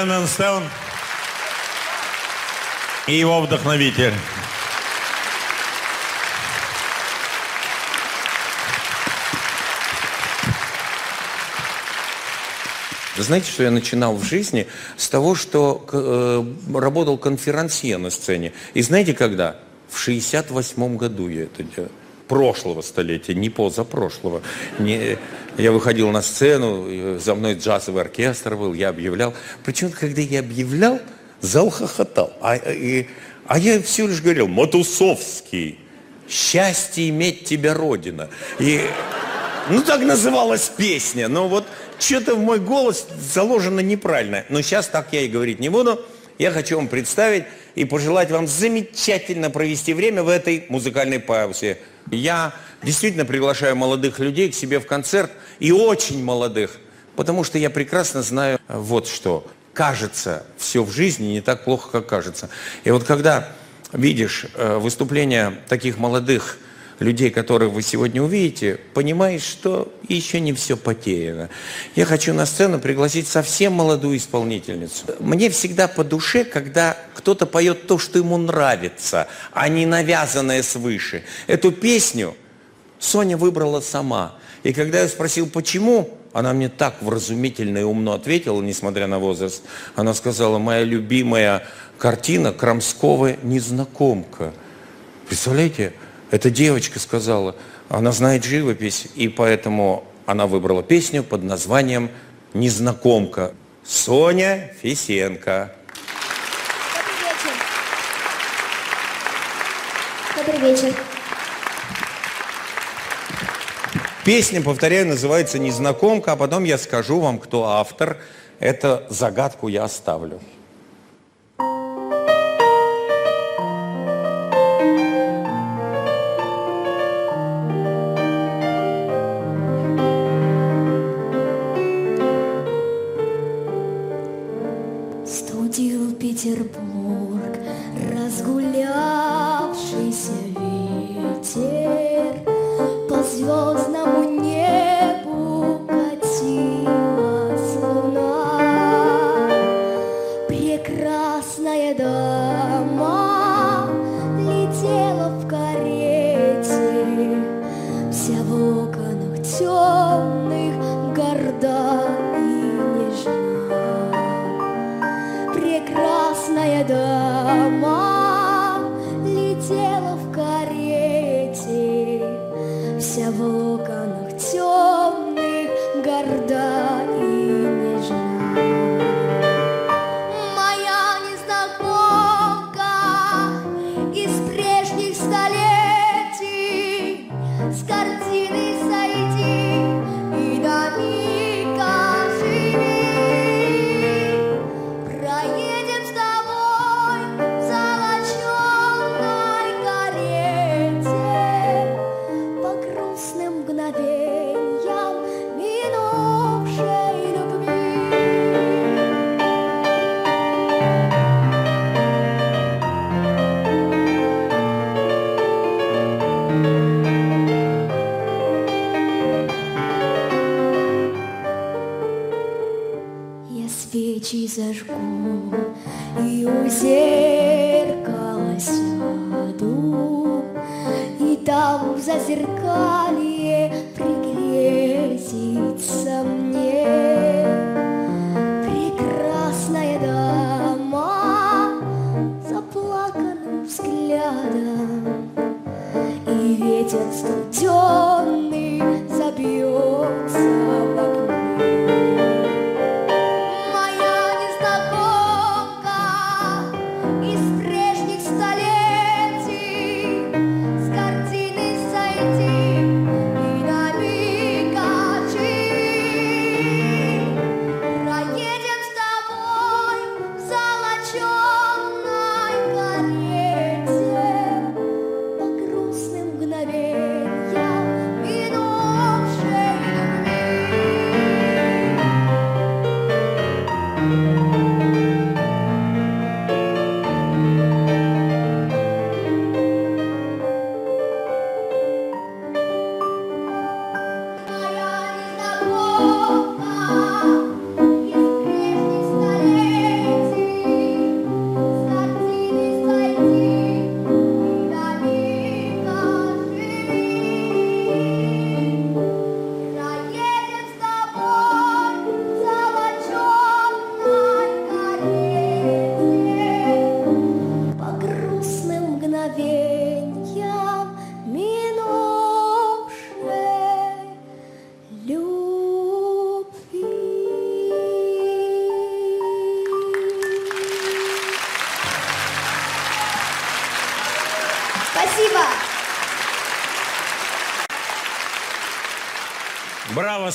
Брэндон Стоун и его вдохновитель. Вы знаете, что я начинал в жизни с того, что э, работал конферансье на сцене. И знаете когда? В 68 году я это делал. Прошлого столетия, не позапрошлого. Не, я выходил на сцену, за мной джазовый оркестр был, я объявлял. Причем, когда я объявлял, зал хохотал. А, и, а я все лишь говорил, Матусовский, счастье иметь тебя, Родина. И, ну, так называлась песня. Но вот что-то в мой голос заложено неправильно. Но сейчас так я и говорить не буду. Я хочу вам представить и пожелать вам замечательно провести время в этой музыкальной паузе. Я действительно приглашаю молодых людей к себе в концерт, и очень молодых, потому что я прекрасно знаю вот что. Кажется, все в жизни не так плохо, как кажется. И вот когда видишь э, выступления таких молодых людей, которых вы сегодня увидите, понимаешь, что еще не все потеряно. Я хочу на сцену пригласить совсем молодую исполнительницу. Мне всегда по душе, когда кто-то поет то, что ему нравится, а не навязанное свыше. Эту песню Соня выбрала сама. И когда я спросил, почему, она мне так вразумительно и умно ответила, несмотря на возраст. Она сказала, моя любимая картина Крамского «Незнакомка». Представляете, эта девочка сказала, она знает живопись, и поэтому она выбрала песню под названием «Незнакомка». Соня Фисенко. Добрый вечер. Добрый вечер. Песня, повторяю, называется «Незнакомка», а потом я скажу вам, кто автор. Это загадку я оставлю.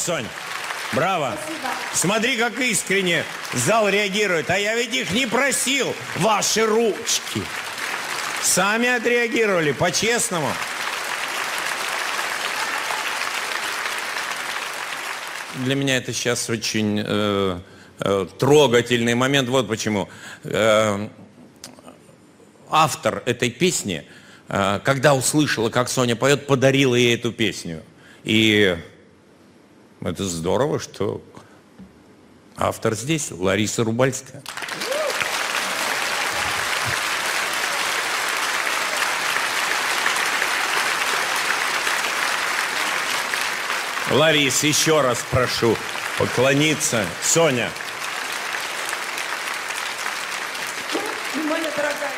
Сонь. Браво. Смотри, как искренне зал реагирует. А я ведь их не просил. Ваши ручки. Сами отреагировали, по-честному. Для меня это сейчас очень э, э, трогательный момент. Вот почему. Э, автор этой песни, э, когда услышала, как Соня поет, подарила ей эту песню. И это здорово, что автор здесь, Лариса Рубальская. Ларис, еще раз прошу поклониться. Соня, Моя дорогая,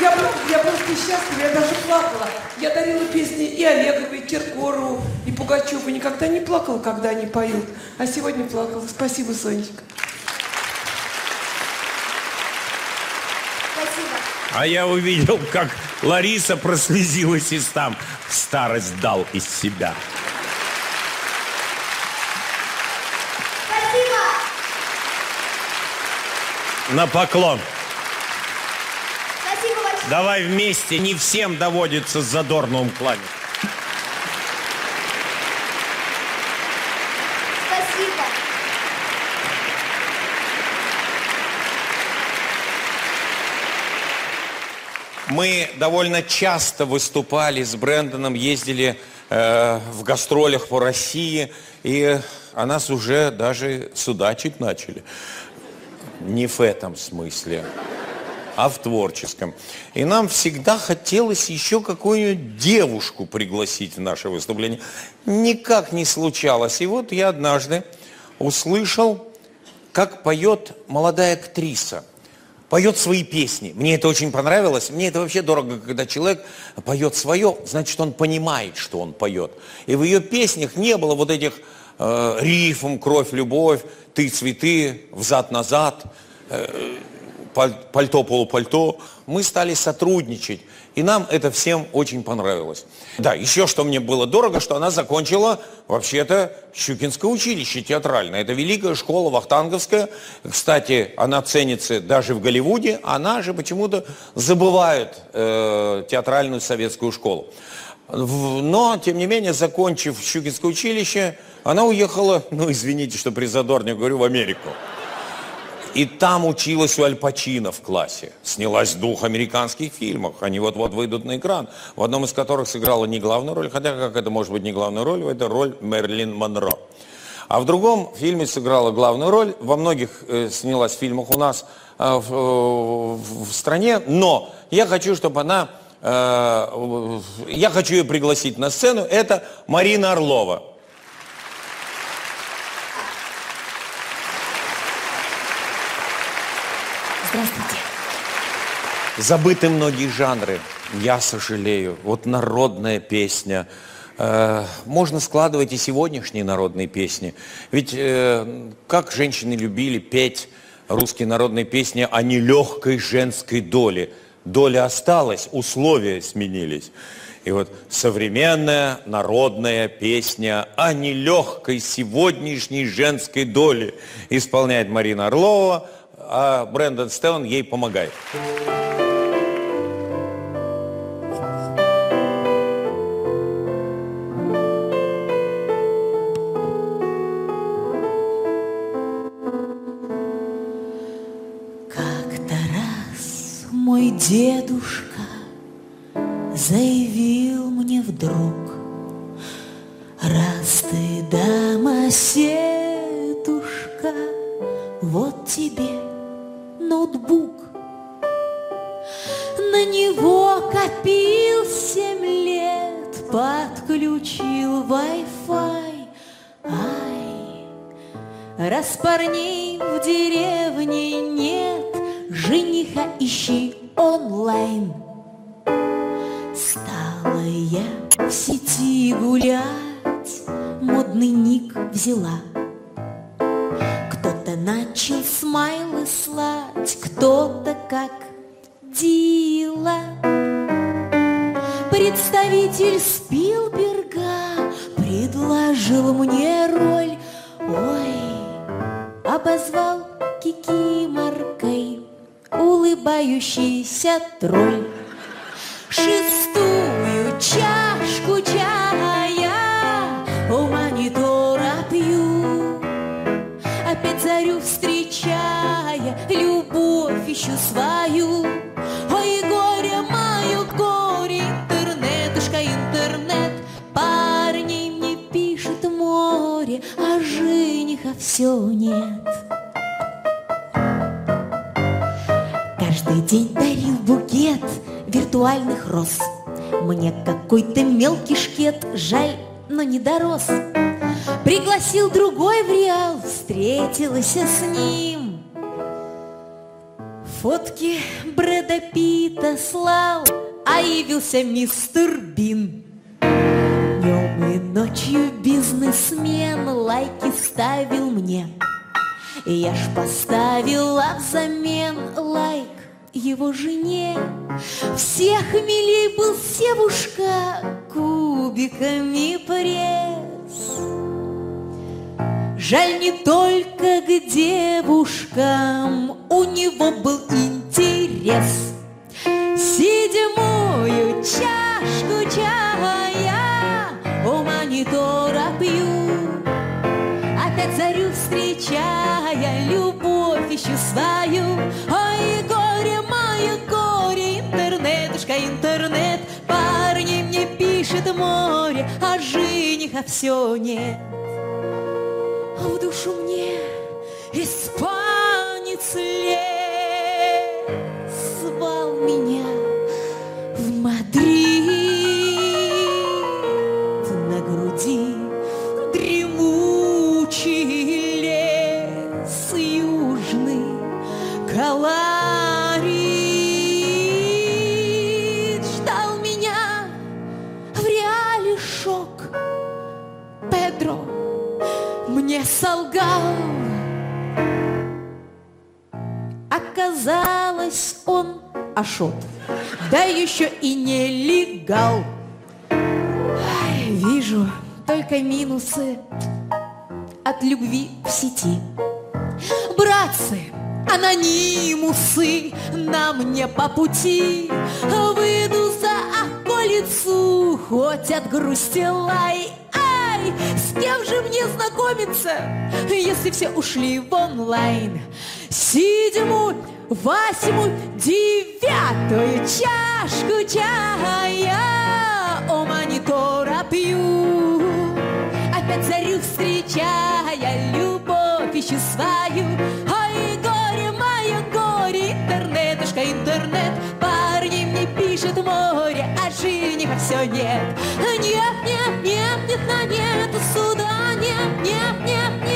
я, я просто счастлива, я даже плакала. Я дарила песни и Олеговой, и Киркорову, и Пугачеву. Никогда не плакала, когда они поют. А сегодня плакала. Спасибо, Сонечка. Спасибо. а я увидел, как Лариса прослезилась и там старость дал из себя. Спасибо. На поклон. Спасибо большое. Давай вместе, не всем доводится с задорновым Спасибо. Мы довольно часто выступали с Брэндоном, ездили э, в гастролях по России, и о нас уже даже судачить начали. Не в этом смысле, а в творческом. И нам всегда хотелось еще какую-нибудь девушку пригласить в наше выступление. Никак не случалось. И вот я однажды услышал, как поет молодая актриса – поет свои песни. Мне это очень понравилось. Мне это вообще дорого, когда человек поет свое, значит, он понимает, что он поет. И в ее песнях не было вот этих э, рифм, кровь, любовь, ты цветы, взад-назад, э, паль- пальто, полупальто. Мы стали сотрудничать, и нам это всем очень понравилось. Да, еще что мне было дорого, что она закончила вообще-то Щукинское училище театральное. Это великая школа Вахтанговская. Кстати, она ценится даже в Голливуде. Она же почему-то забывает э, театральную советскую школу. Но, тем не менее, закончив Щукинское училище, она уехала, ну, извините, что при задорне говорю, в Америку. И там училась у Аль Пачино в классе. Снялась в двух американских фильмах. Они вот-вот выйдут на экран. В одном из которых сыграла не главную роль, хотя как это может быть не главную роль, это роль Мерлин Монро. А в другом фильме сыграла главную роль. Во многих э, снялась в фильмах у нас э, в, э, в стране. Но я хочу, чтобы она... э, я хочу ее пригласить на сцену. Это Марина Орлова. Здравствуйте. Забыты многие жанры, я сожалею. Вот народная песня. Э, можно складывать и сегодняшние народные песни. Ведь э, как женщины любили петь русские народные песни о нелегкой женской доле. Доля осталась, условия сменились. И вот современная народная песня о нелегкой сегодняшней женской доле исполняет Марина Орлова, а Брэндон Стеллан ей помогает. Как-то раз мой дедушка заявил мне вдруг, Раз ты домоседушка, вот тебе ноутбук. На него копил семь лет, подключил Wi-Fi. Ай, Раз парней в деревне нет, Жениха ищи онлайн. Стала я в сети гулять, Модный ник взяла. Начал смайлы слать, Кто-то как Дила. Представитель Спилберга предложил мне роль. Ой, обозвал кикиморкой улыбающийся тролль. Свою. Ой, горе мое, горе, интернетушка, интернет, Парней мне пишет море, а жениха все нет. Каждый день дарил букет виртуальных роз. Мне какой-то мелкий шкет, жаль, но не дорос. Пригласил другой в Реал, встретилась с ним. Фотки Брэда Питта слал, а явился мистер Бин. Днем и ночью бизнесмен лайки ставил мне. И я ж поставила взамен лайк его жене. Всех милей был Севушка кубиками пресс. Жаль не только к девушкам, у него был интерес. Седьмую чашку чая у монитора пью. Опять зарю встречая, любовь ищу свою. Ой, горе мое, горе, интернетушка, интернет. Парни мне пишет море, а жениха все нет. В душу мне испанец лес. Звал меня в Мадрид Оказалось, он Ашот, да еще и нелегал. Ай, вижу только минусы от любви в сети. Братцы, анонимусы, нам не по пути. Выйду за околицу, хоть от грусти лай. Ай, с кем же мне знакомиться, если все ушли в онлайн? Седьмую, восьмую, девятую чашку чая у монитора пью. Опять зарю встречая, любовь ищу свою. Ой, горе мое, горе, интернетушка, интернет. Парни мне пишет море, а жениха все нет. Нет, нет, нет, нет, на нет, нет, нет, нет, нет, нет,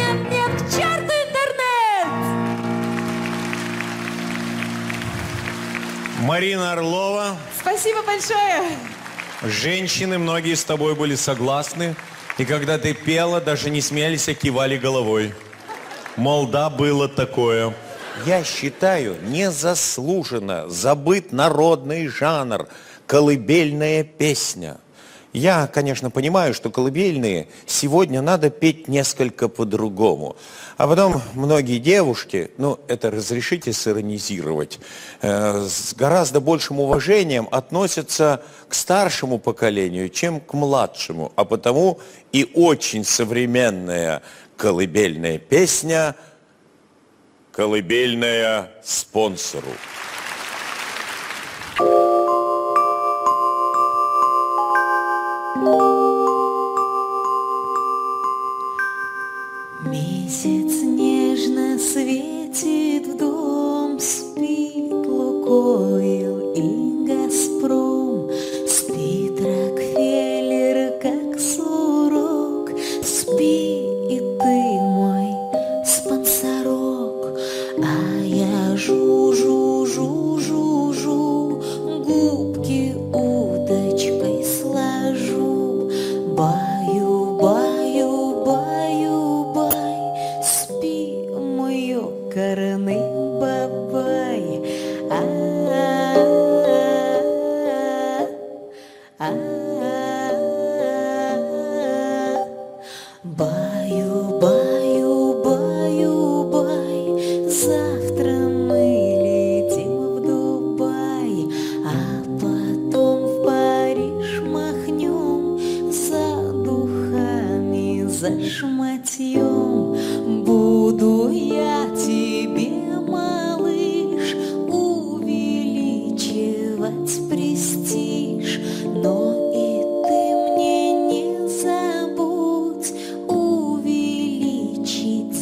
Марина Орлова. Спасибо большое. Женщины, многие с тобой были согласны. И когда ты пела, даже не смеялись, а кивали головой. Мол, да, было такое. Я считаю, незаслуженно забыт народный жанр колыбельная песня. Я, конечно, понимаю, что колыбельные сегодня надо петь несколько по-другому. А потом многие девушки, ну, это разрешите сиронизировать, э, с гораздо большим уважением относятся к старшему поколению, чем к младшему. А потому и очень современная колыбельная песня «Колыбельная спонсору».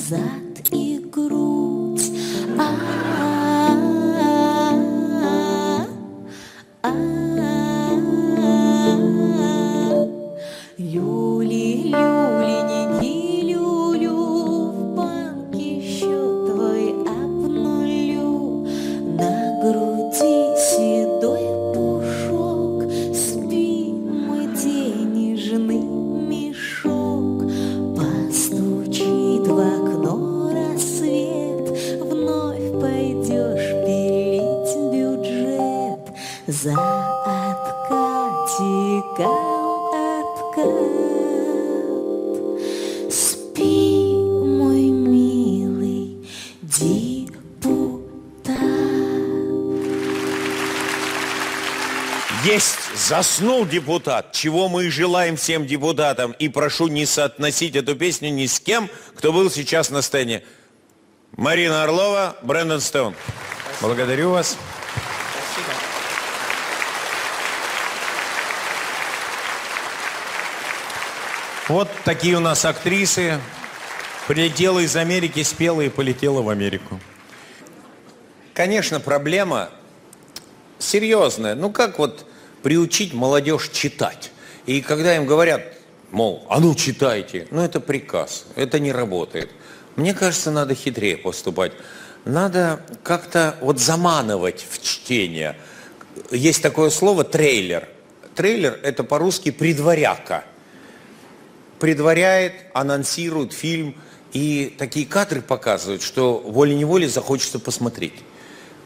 Зад заснул депутат, чего мы и желаем всем депутатам. И прошу не соотносить эту песню ни с кем, кто был сейчас на сцене. Марина Орлова, Брэндон Стоун. Благодарю вас. Вот такие у нас актрисы. Прилетела из Америки, спела и полетела в Америку. Конечно, проблема серьезная. Ну как вот приучить молодежь читать? И когда им говорят, мол, а ну читайте, ну это приказ, это не работает. Мне кажется, надо хитрее поступать. Надо как-то вот заманывать в чтение. Есть такое слово трейлер. Трейлер это по-русски предваряка. Предваряет, анонсирует фильм, и такие кадры показывают, что волей-неволей захочется посмотреть.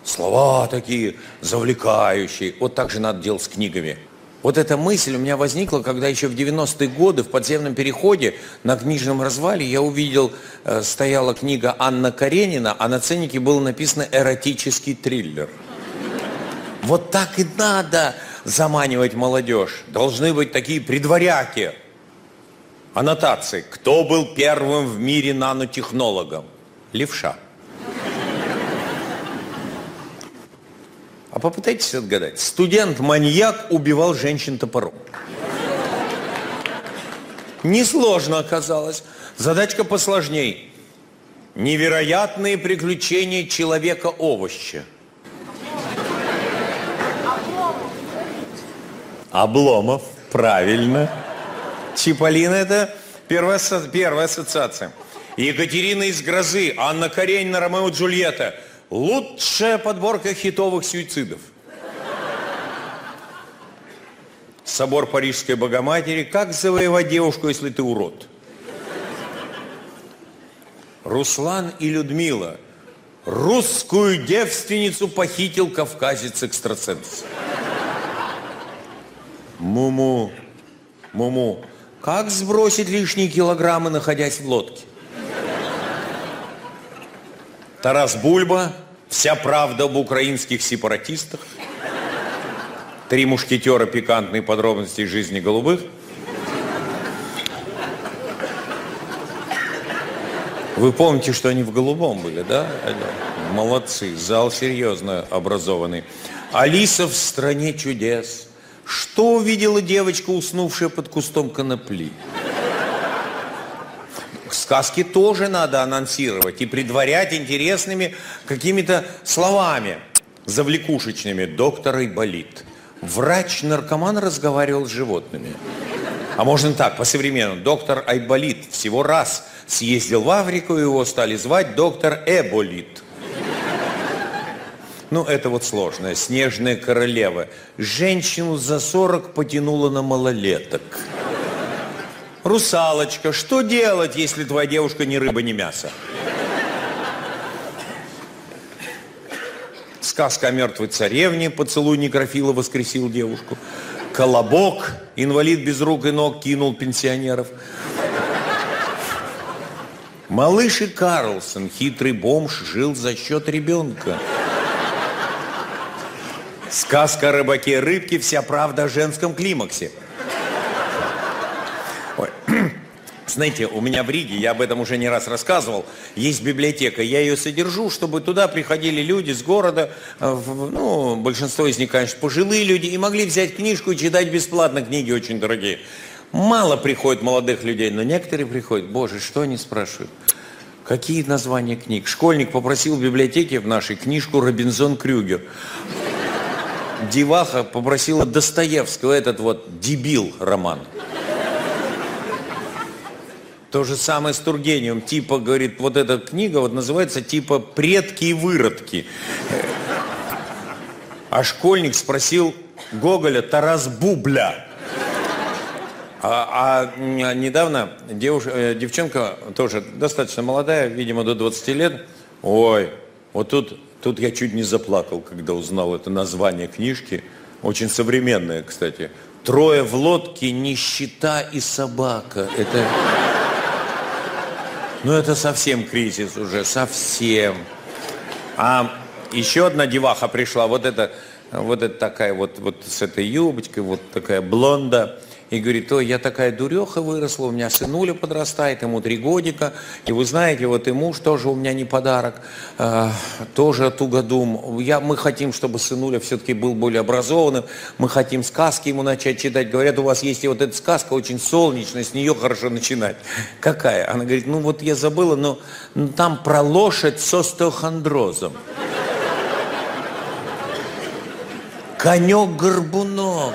Слова такие завлекающие. Вот так же надо делать с книгами. Вот эта мысль у меня возникла, когда еще в 90-е годы в подземном переходе на книжном развале я увидел, э, стояла книга Анна Каренина, а на ценнике было написано «эротический триллер». Вот так и надо заманивать молодежь. Должны быть такие предваряки. Аннотации. Кто был первым в мире нанотехнологом? Левша. А попытайтесь отгадать. Студент-маньяк убивал женщин топором. Несложно оказалось. Задачка посложней. Невероятные приключения человека-овоща. Обломов. Правильно. Чиполлино это первая, первая ассоциация. Екатерина из «Грозы», Анна Каренина, Ромео Джульетта. Лучшая подборка хитовых суицидов. Собор Парижской Богоматери. Как завоевать девушку, если ты урод? Руслан и Людмила. Русскую девственницу похитил кавказец-экстрасенс. Муму. Муму. Как сбросить лишние килограммы, находясь в лодке? Тарас Бульба. Вся правда об украинских сепаратистах. Три мушкетера. Пикантные подробности из жизни голубых. Вы помните, что они в голубом были, да? Молодцы. Зал серьезно образованный. Алиса в стране чудес. Что увидела девочка, уснувшая под кустом конопли? Сказки тоже надо анонсировать и предварять интересными какими-то словами завлекушечными. Доктор Айболит. Врач-наркоман разговаривал с животными. А можно так, по-современному. Доктор Айболит всего раз съездил в Африку, и его стали звать доктор Эболит. Ну, это вот сложное. Снежная королева. Женщину за 40 потянула на малолеток. Русалочка. Что делать, если твоя девушка ни рыба, ни мясо? Сказка о мертвой царевне. Поцелуй некрофила воскресил девушку. Колобок. Инвалид без рук и ног кинул пенсионеров. Малыш и Карлсон, хитрый бомж, жил за счет ребенка. Сказка о рыбаке и рыбке, вся правда о женском климаксе. Ой. Знаете, у меня в Риге, я об этом уже не раз рассказывал, есть библиотека. Я ее содержу, чтобы туда приходили люди с города, э, ну, большинство из них, конечно, пожилые люди, и могли взять книжку и читать бесплатно, книги очень дорогие. Мало приходит молодых людей, но некоторые приходят, боже, что они спрашивают? Какие названия книг? Школьник попросил в библиотеке в нашей книжку «Робинзон Крюгер». Деваха попросила Достоевского этот вот дебил роман. То же самое с Тургеневым. Типа, говорит, вот эта книга вот называется типа «Предки и выродки». А школьник спросил Гоголя Тарас Бубля. А, а недавно девуш, э, девчонка тоже достаточно молодая, видимо, до 20 лет. Ой, вот тут, тут я чуть не заплакал, когда узнал это название книжки. Очень современное, кстати. «Трое в лодке, нищета и собака». Это... Ну, это совсем кризис уже, совсем. А еще одна деваха пришла, вот это, вот это такая вот, вот с этой юбочкой, вот такая блонда. И говорит, ой, я такая дуреха выросла, у меня сынуля подрастает, ему три годика. И вы знаете, вот и муж тоже у меня не подарок, э, тоже тугодум. Я, мы хотим, чтобы сынуля все-таки был более образованным, мы хотим сказки ему начать читать. Говорят, у вас есть и вот эта сказка очень солнечная, с нее хорошо начинать. Какая? Она говорит, ну вот я забыла, но, но там про лошадь с остеохондрозом. Конек-горбунок.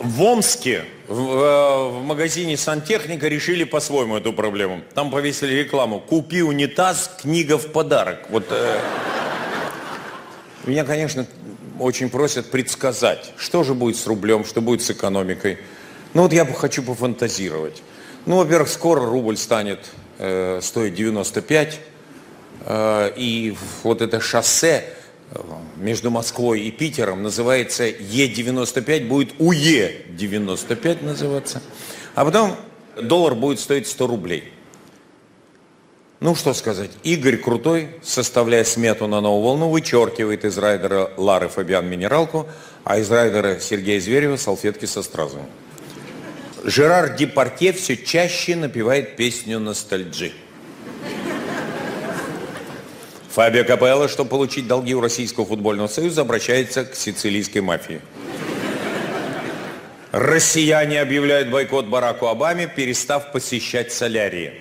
В Омске в, э, в магазине сантехника решили по-своему эту проблему. Там повесили рекламу «Купи унитаз, книга в подарок». Вот, э, меня, конечно, очень просят предсказать, что же будет с рублем, что будет с экономикой. Ну вот я хочу пофантазировать. Ну, во-первых, скоро рубль станет э, стоить 95, э, и вот это шоссе между Москвой и Питером называется Е95, будет УЕ95 называться. А потом доллар будет стоить 100 рублей. Ну, что сказать, Игорь Крутой, составляя смету на новую волну, вычеркивает из райдера Лары Фабиан минералку, а из райдера Сергея Зверева салфетки со стразами. Жерар Департье все чаще напевает песню «Ностальджи». Фабио Капелло, чтобы получить долги у Российского футбольного союза, обращается к сицилийской мафии. Россияне объявляют бойкот Бараку Обаме, перестав посещать солярии.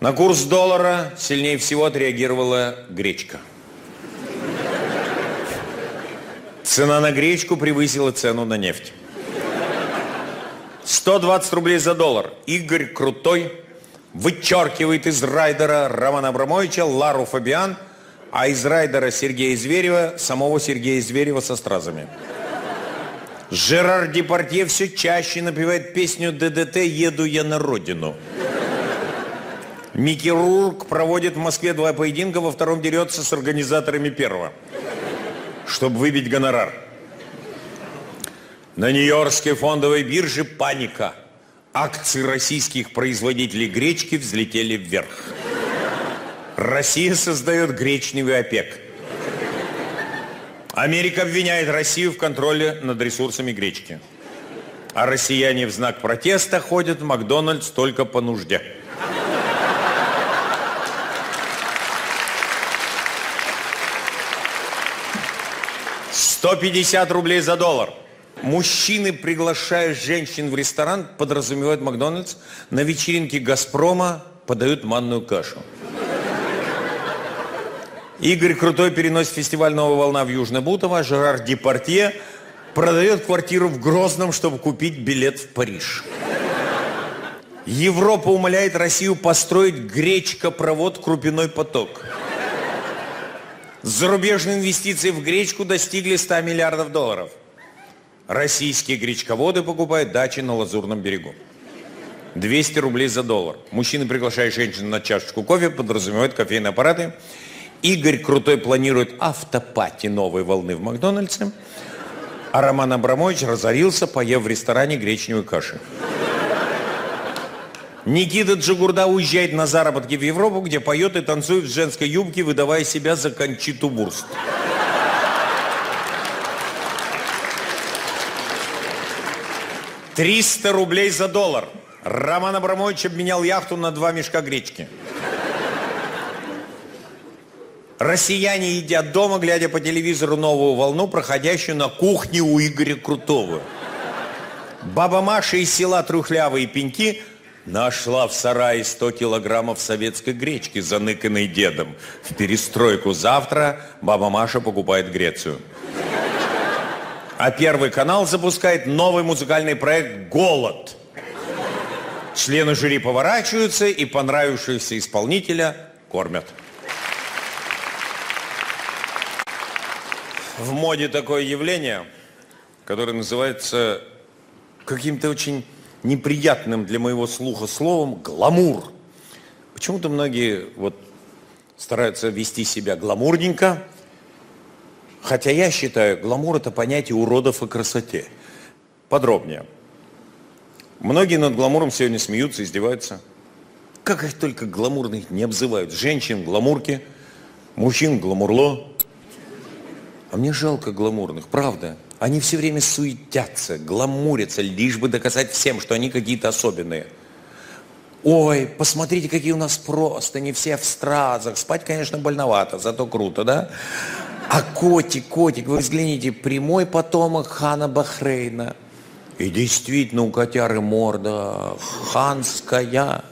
На курс доллара сильнее всего отреагировала гречка. Цена на гречку превысила цену на нефть. 120 рублей за доллар. Игорь Крутой вычеркивает из райдера Романа Абрамовича Лару Фабиан, а из райдера Сергея Зверева самого Сергея Зверева со стразами. Жерар Депардье все чаще напевает песню ДДТ «Еду я на родину». Микки Рурк проводит в Москве два поединка, во втором дерется с организаторами первого, чтобы выбить гонорар. На Нью-Йоркской фондовой бирже паника – Акции российских производителей гречки взлетели вверх. Россия создает гречневый ОПЕК. Америка обвиняет Россию в контроле над ресурсами гречки. А россияне в знак протеста ходят в Макдональдс только по нужде. Сто пятьдесят рублей за доллар. Мужчины, приглашая женщин в ресторан, подразумевают Макдональдс, на вечеринке «Газпрома» подают манную кашу. Игорь Крутой переносит фестиваль «Новая волна» в Южно-Бутово, Жерар Департье продает квартиру в Грозном, чтобы купить билет в Париж. Европа умоляет Россию построить гречка-провод «Крупяной поток». Зарубежные инвестиции в гречку достигли 100 миллиардов долларов – Российские гречководы покупают дачи на Лазурном берегу. 200 рублей за доллар. Мужчины, приглашая женщину на чашечку кофе, подразумевают кофейные аппараты. Игорь Крутой планирует автопати новой волны в Макдональдсе. А Роман Абрамович разорился, поев в ресторане гречневой каши. Никита Джигурда уезжает на заработки в Европу, где поет и танцует в женской юбке, выдавая себя за Кончиту Бурст. 300 рублей за доллар. Роман Абрамович обменял яхту на два мешка гречки. Россияне едят дома, глядя по телевизору новую волну, проходящую на кухне у Игоря Крутого. Баба Маша из села Трухлявые Пеньки нашла в сарае 100 килограммов советской гречки, заныканной дедом. В перестройку завтра баба Маша покупает Грецию. А Первый канал запускает новый музыкальный проект «Голод». Члены жюри поворачиваются и понравившегося исполнителя кормят. В моде такое явление, которое называется каким-то очень неприятным для моего слуха словом гламур. Почему-то многие вот стараются вести себя гламурненько, хотя я считаю, гламур это понятие уродов и красоте. Подробнее. Многие над гламуром сегодня смеются, издеваются. Как их только гламурных не обзывают. Женщин гламурки, мужчин гламурло. А мне жалко гламурных, правда. Они все время суетятся, гламурятся, лишь бы доказать всем, что они какие-то особенные. Ой, посмотрите, какие у нас просто, не все в стразах. Спать, конечно, больновато, зато круто, да? А котик, котик, вы взгляните, прямой потомок хана Бахрейна. И действительно, у котяры морда ханская.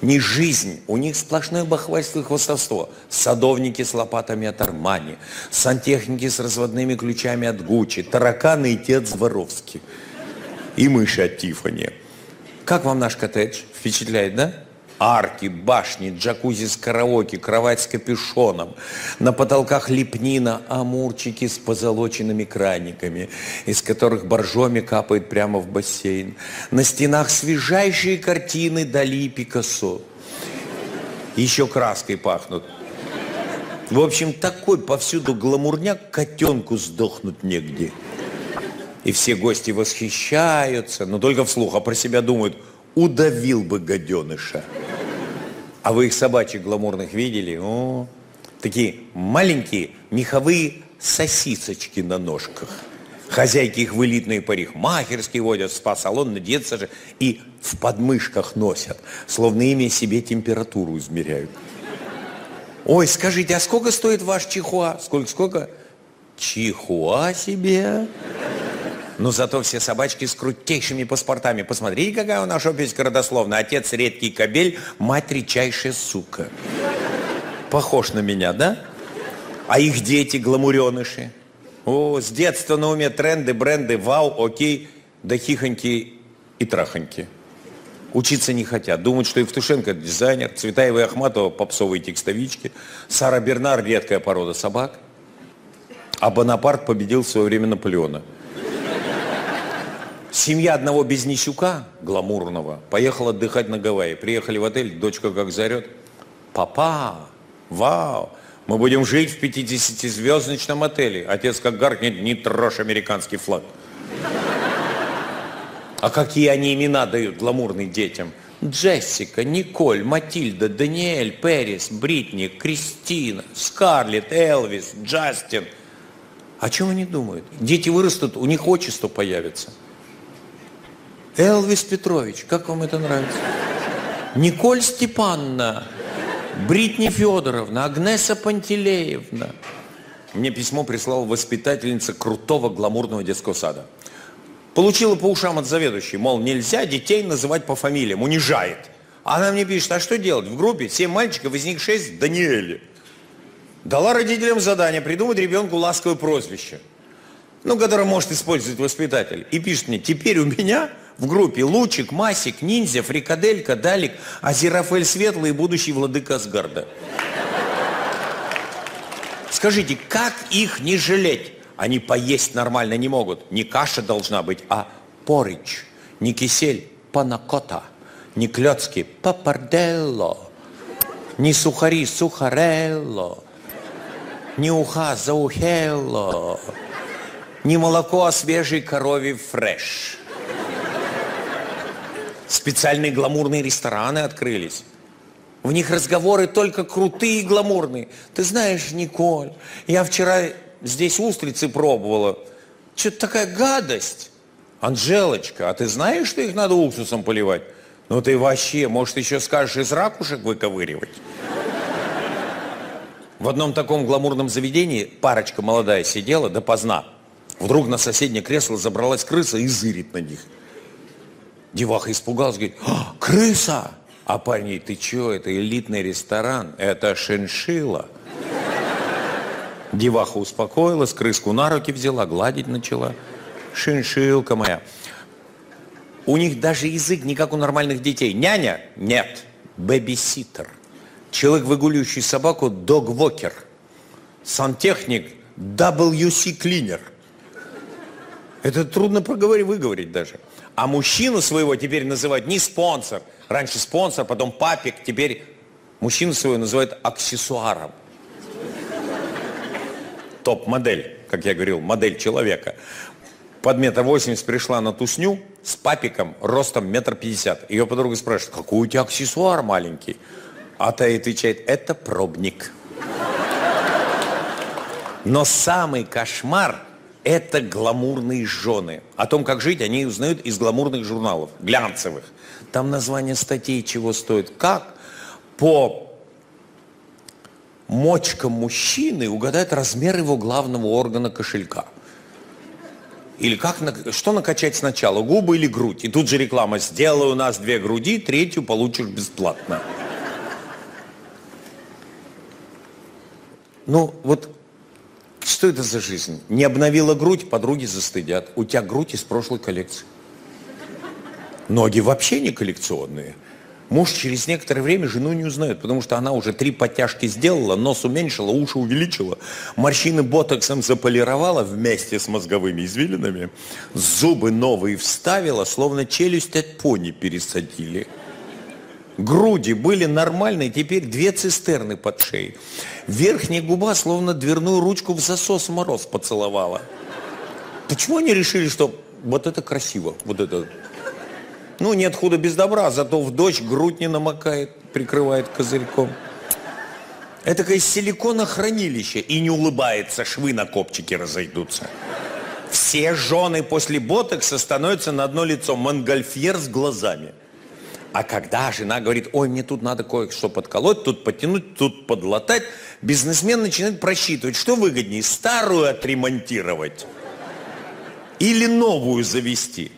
Не жизнь, у них сплошное бахвальство и хвостовство. Садовники с лопатами от Армани, сантехники с разводными ключами от Гуччи, тараканы и те от. И мыши от Тифани. Как вам наш коттедж? Впечатляет, да? Арки, башни, джакузи с караоке, кровать с капюшоном. На потолках лепнина, амурчики с позолоченными краниками, из которых боржоми капает прямо в бассейн. На стенах свежайшие картины Дали и Пикассо. Еще краской пахнут. В общем, такой повсюду гламурняк, котенку сдохнуть негде. И все гости восхищаются, но только вслух, а про себя думают, удавил бы гаденыша. А вы их собачек гламурных видели? О, такие маленькие меховые сосисочки на ножках. Хозяйки их в элитные парикмахерские водят, в спа-салон, надеться же, и в подмышках носят, словно ими себе температуру измеряют. Ой, скажите, а сколько стоит ваш чихуа? Сколько, сколько? Чихуа себе? Но зато все собачки с крутейшими паспортами. Посмотрите, какая у нас описька родословная. Отец редкий кобель, мать редчайшая сука. Похож на меня, да? А их дети гламуреныши. О, с детства на уме тренды, бренды, вау, окей, да хихоньки и трахоньки. Учиться не хотят. Думают, что Евтушенко дизайнер, Цветаева и Ахматова попсовые текстовички, Сара Бернар редкая порода собак, а Бонапарт победил в свое время Наполеона. Семья одного Безнищука, гламурного, поехала отдыхать на Гавайи. Приехали в отель, дочка как зарет. Папа, вау, мы будем жить в 50-звездочном отеле. Отец как гаркнет, не трожь американский флаг. А какие они имена дают гламурным детям? Джессика, Николь, Матильда, Даниэль, Пэрис, Бритни, Кристина, Скарлетт, Элвис, Джастин. О чем они думают? Дети вырастут, у них отчество появится. Элвис Петрович, как вам это нравится? Николь Степанна, Бритни Федоровна, Агнеса Пантелеевна. Мне письмо прислала воспитательница крутого гламурного детского сада. Получила по ушам от заведующей, мол, нельзя детей называть по фамилиям, унижает. Она мне пишет, а что делать? В группе 7 мальчиков, из них 6 Даниэли. Дала родителям задание придумать ребенку ласковое прозвище, ну, которое может использовать воспитатель. И пишет мне, теперь у меня в группе Лучик, Масик, Ниндзя, Фрикаделька, Далик, Азерафель Светлый и будущий владыка Асгарда. Скажите, как их не жалеть? Они поесть нормально не могут. Не каша должна быть, а порич. Не кисель, панакота. Не клёцки, папарделло. Не сухари, сухарелло. Не уха, заухелло. Не молоко, а свежий коровий фреш. Специальные гламурные рестораны открылись. В них разговоры только крутые и гламурные. Ты знаешь, Николь, я вчера здесь устрицы пробовала. Что-то такая гадость. Анжелочка, а ты знаешь, что их надо уксусом поливать? Ну ты вообще, может, еще скажешь, из ракушек выковыривать? В одном таком гламурном заведении парочка молодая сидела допоздна. Вдруг на соседнее кресло забралась крыса и зырит на них. Деваха испугалась, говорит, «А, крыса! А парень, ей, ты чё, это элитный ресторан, это шиншила. Деваха успокоилась, крыску на руки взяла, гладить начала. Шиншилка моя. У них даже язык не как у нормальных детей. Няня? Нет. Бэбиситер. Человек, выгуливающий собаку, догвокер. Сантехник, WC клинер. Это трудно проговорить, выговорить даже. А мужчину своего теперь называют не спонсор. Раньше спонсор, потом папик, теперь мужчину своего называют аксессуаром. Топ-модель, как я говорил, модель человека. Под метр восемьдесят пришла на тусню с папиком ростом метр пятьдесят. Ее подруга спрашивает, какой у тебя аксессуар маленький? А та ей отвечает, это пробник. Но самый кошмар – это гламурные жены. О том, как жить, они узнают из гламурных журналов, глянцевых. Там название статей чего стоит. Как по мочкам мужчины угадать размер его главного органа кошелька. Или как, что накачать сначала, губы или грудь? И тут же реклама, сделай у нас две груди, третью получишь бесплатно. Ну, вот что это за жизнь? Не обновила грудь, подруги застыдят. У тебя грудь из прошлой коллекции. Ноги вообще не коллекционные. Муж через некоторое время жену не узнает, потому что она уже три подтяжки сделала, нос уменьшила, уши увеличила, морщины ботоксом заполировала вместе с мозговыми извилинами, зубы новые вставила, словно челюсть от пони пересадили. Груди были нормальные, теперь две цистерны под шеей. Верхняя губа словно дверную ручку в засос мороз поцеловала. Почему они решили, что вот это красиво, вот это? Ну, нет худа без добра, зато в дождь грудь не намокает, прикрывает козырьком. Это такое силиконохранилище, и не улыбается, швы на копчике разойдутся. Все жены после ботокса становятся на одно лицо, монгольфьер с глазами. А когда жена говорит, ой, мне тут надо кое-что подколоть, тут подтянуть, тут подлатать, бизнесмен начинает просчитывать, что выгоднее, старую отремонтировать или новую завести.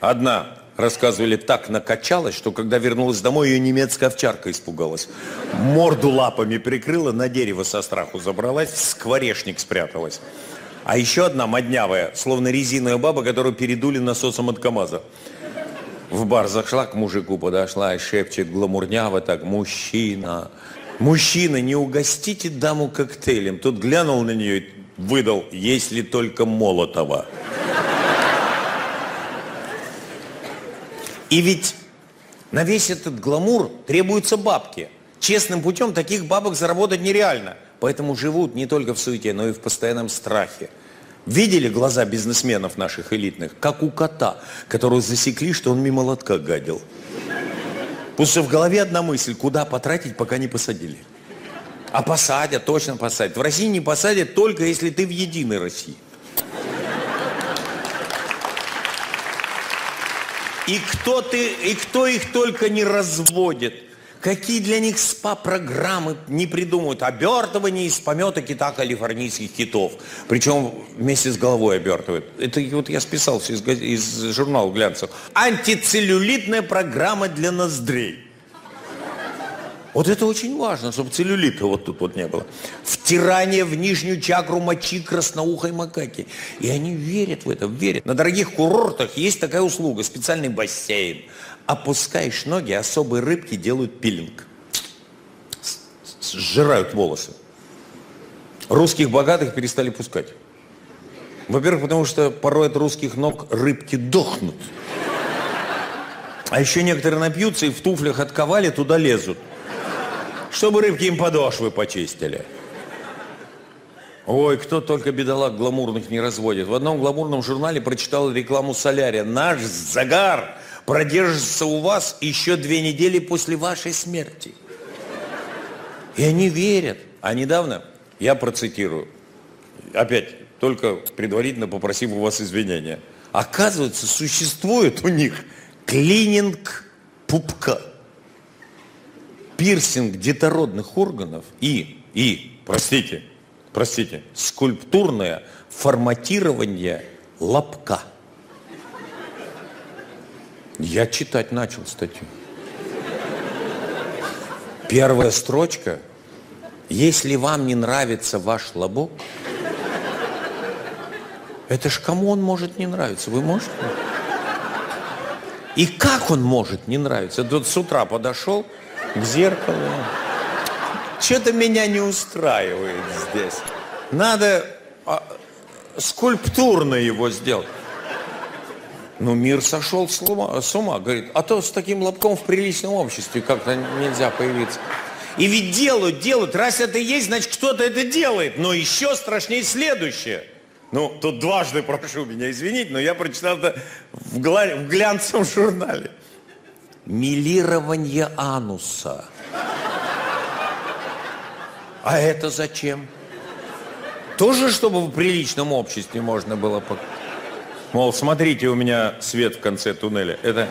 Одна, рассказывали, так накачалась, что когда вернулась домой, ее немецкая овчарка испугалась. Морду лапами прикрыла, на дерево со страху забралась, в скворечник спряталась. А еще одна моднявая, словно резиновая баба, которую передули насосом от КамАЗа. В бар зашла к мужику, подошла и шепчет гламурняво так, мужчина, мужчина, не угостите даму коктейлем. Тут глянул на нее и выдал, если только Молотова. И ведь на весь этот гламур требуются бабки. Честным путем таких бабок заработать нереально. Поэтому живут не только в суете, но и в постоянном страхе. Видели глаза бизнесменов наших элитных? Как у кота, которого засекли, что он мимо лотка гадил. Потому что в голове одна мысль, куда потратить, пока не посадили. А посадят, точно посадят. В России не посадят только если ты в Единой России. И кто, ты, и кто их только не разводит. Какие для них СПА-программы не придумывают. Обертывание из помета кита калифорнийских китов. Причем вместе с головой обертывают. Это вот я списал все из, из журнала глянцев. Антицеллюлитная программа для ноздрей. Вот это очень важно, чтобы целлюлита вот тут вот не было. Втирание в нижнюю чакру мочи красноухой макаки. И они верят в это, верят. На дорогих курортах есть такая услуга, специальный бассейн. Опускаешь ноги, особые рыбки делают пилинг. Сжирают волосы. Русских богатых перестали пускать. Во-первых, потому что порой от русских ног рыбки дохнут. А еще некоторые напьются и в туфлях отковали, туда лезут чтобы рыбки им подошвы почистили. Ой, кто только бедолаг гламурных не разводит. В одном гламурном журнале прочитал рекламу солярия. Наш загар продержится у вас еще две недели после вашей смерти. И они верят. А недавно, я процитирую, опять, только предварительно попросив у вас извинения. Оказывается, существует у них клининг пупка пирсинг детородных органов и, и, простите, простите, скульптурное форматирование лобка. Я читать начал статью. Первая строчка. Если вам не нравится ваш лобок, это ж кому он может не нравиться? Вы можете? И как он может не нравиться? Тут с утра подошел к зеркалу. Что-то меня не устраивает здесь. Надо а, скульптурно его сделать. Ну, мир сошел с ума, с ума, говорит, а то с таким лобком в приличном обществе как-то нельзя появиться. И ведь делают, делают, раз это есть, значит кто-то это делает. Но еще страшнее следующее. Ну, тут дважды прошу меня извинить, но я прочитал это в, гла- в глянцевом журнале. Милирование ануса. А это зачем? Тоже, чтобы в приличном обществе можно было... Мол, смотрите, у меня свет в конце туннеля. Это...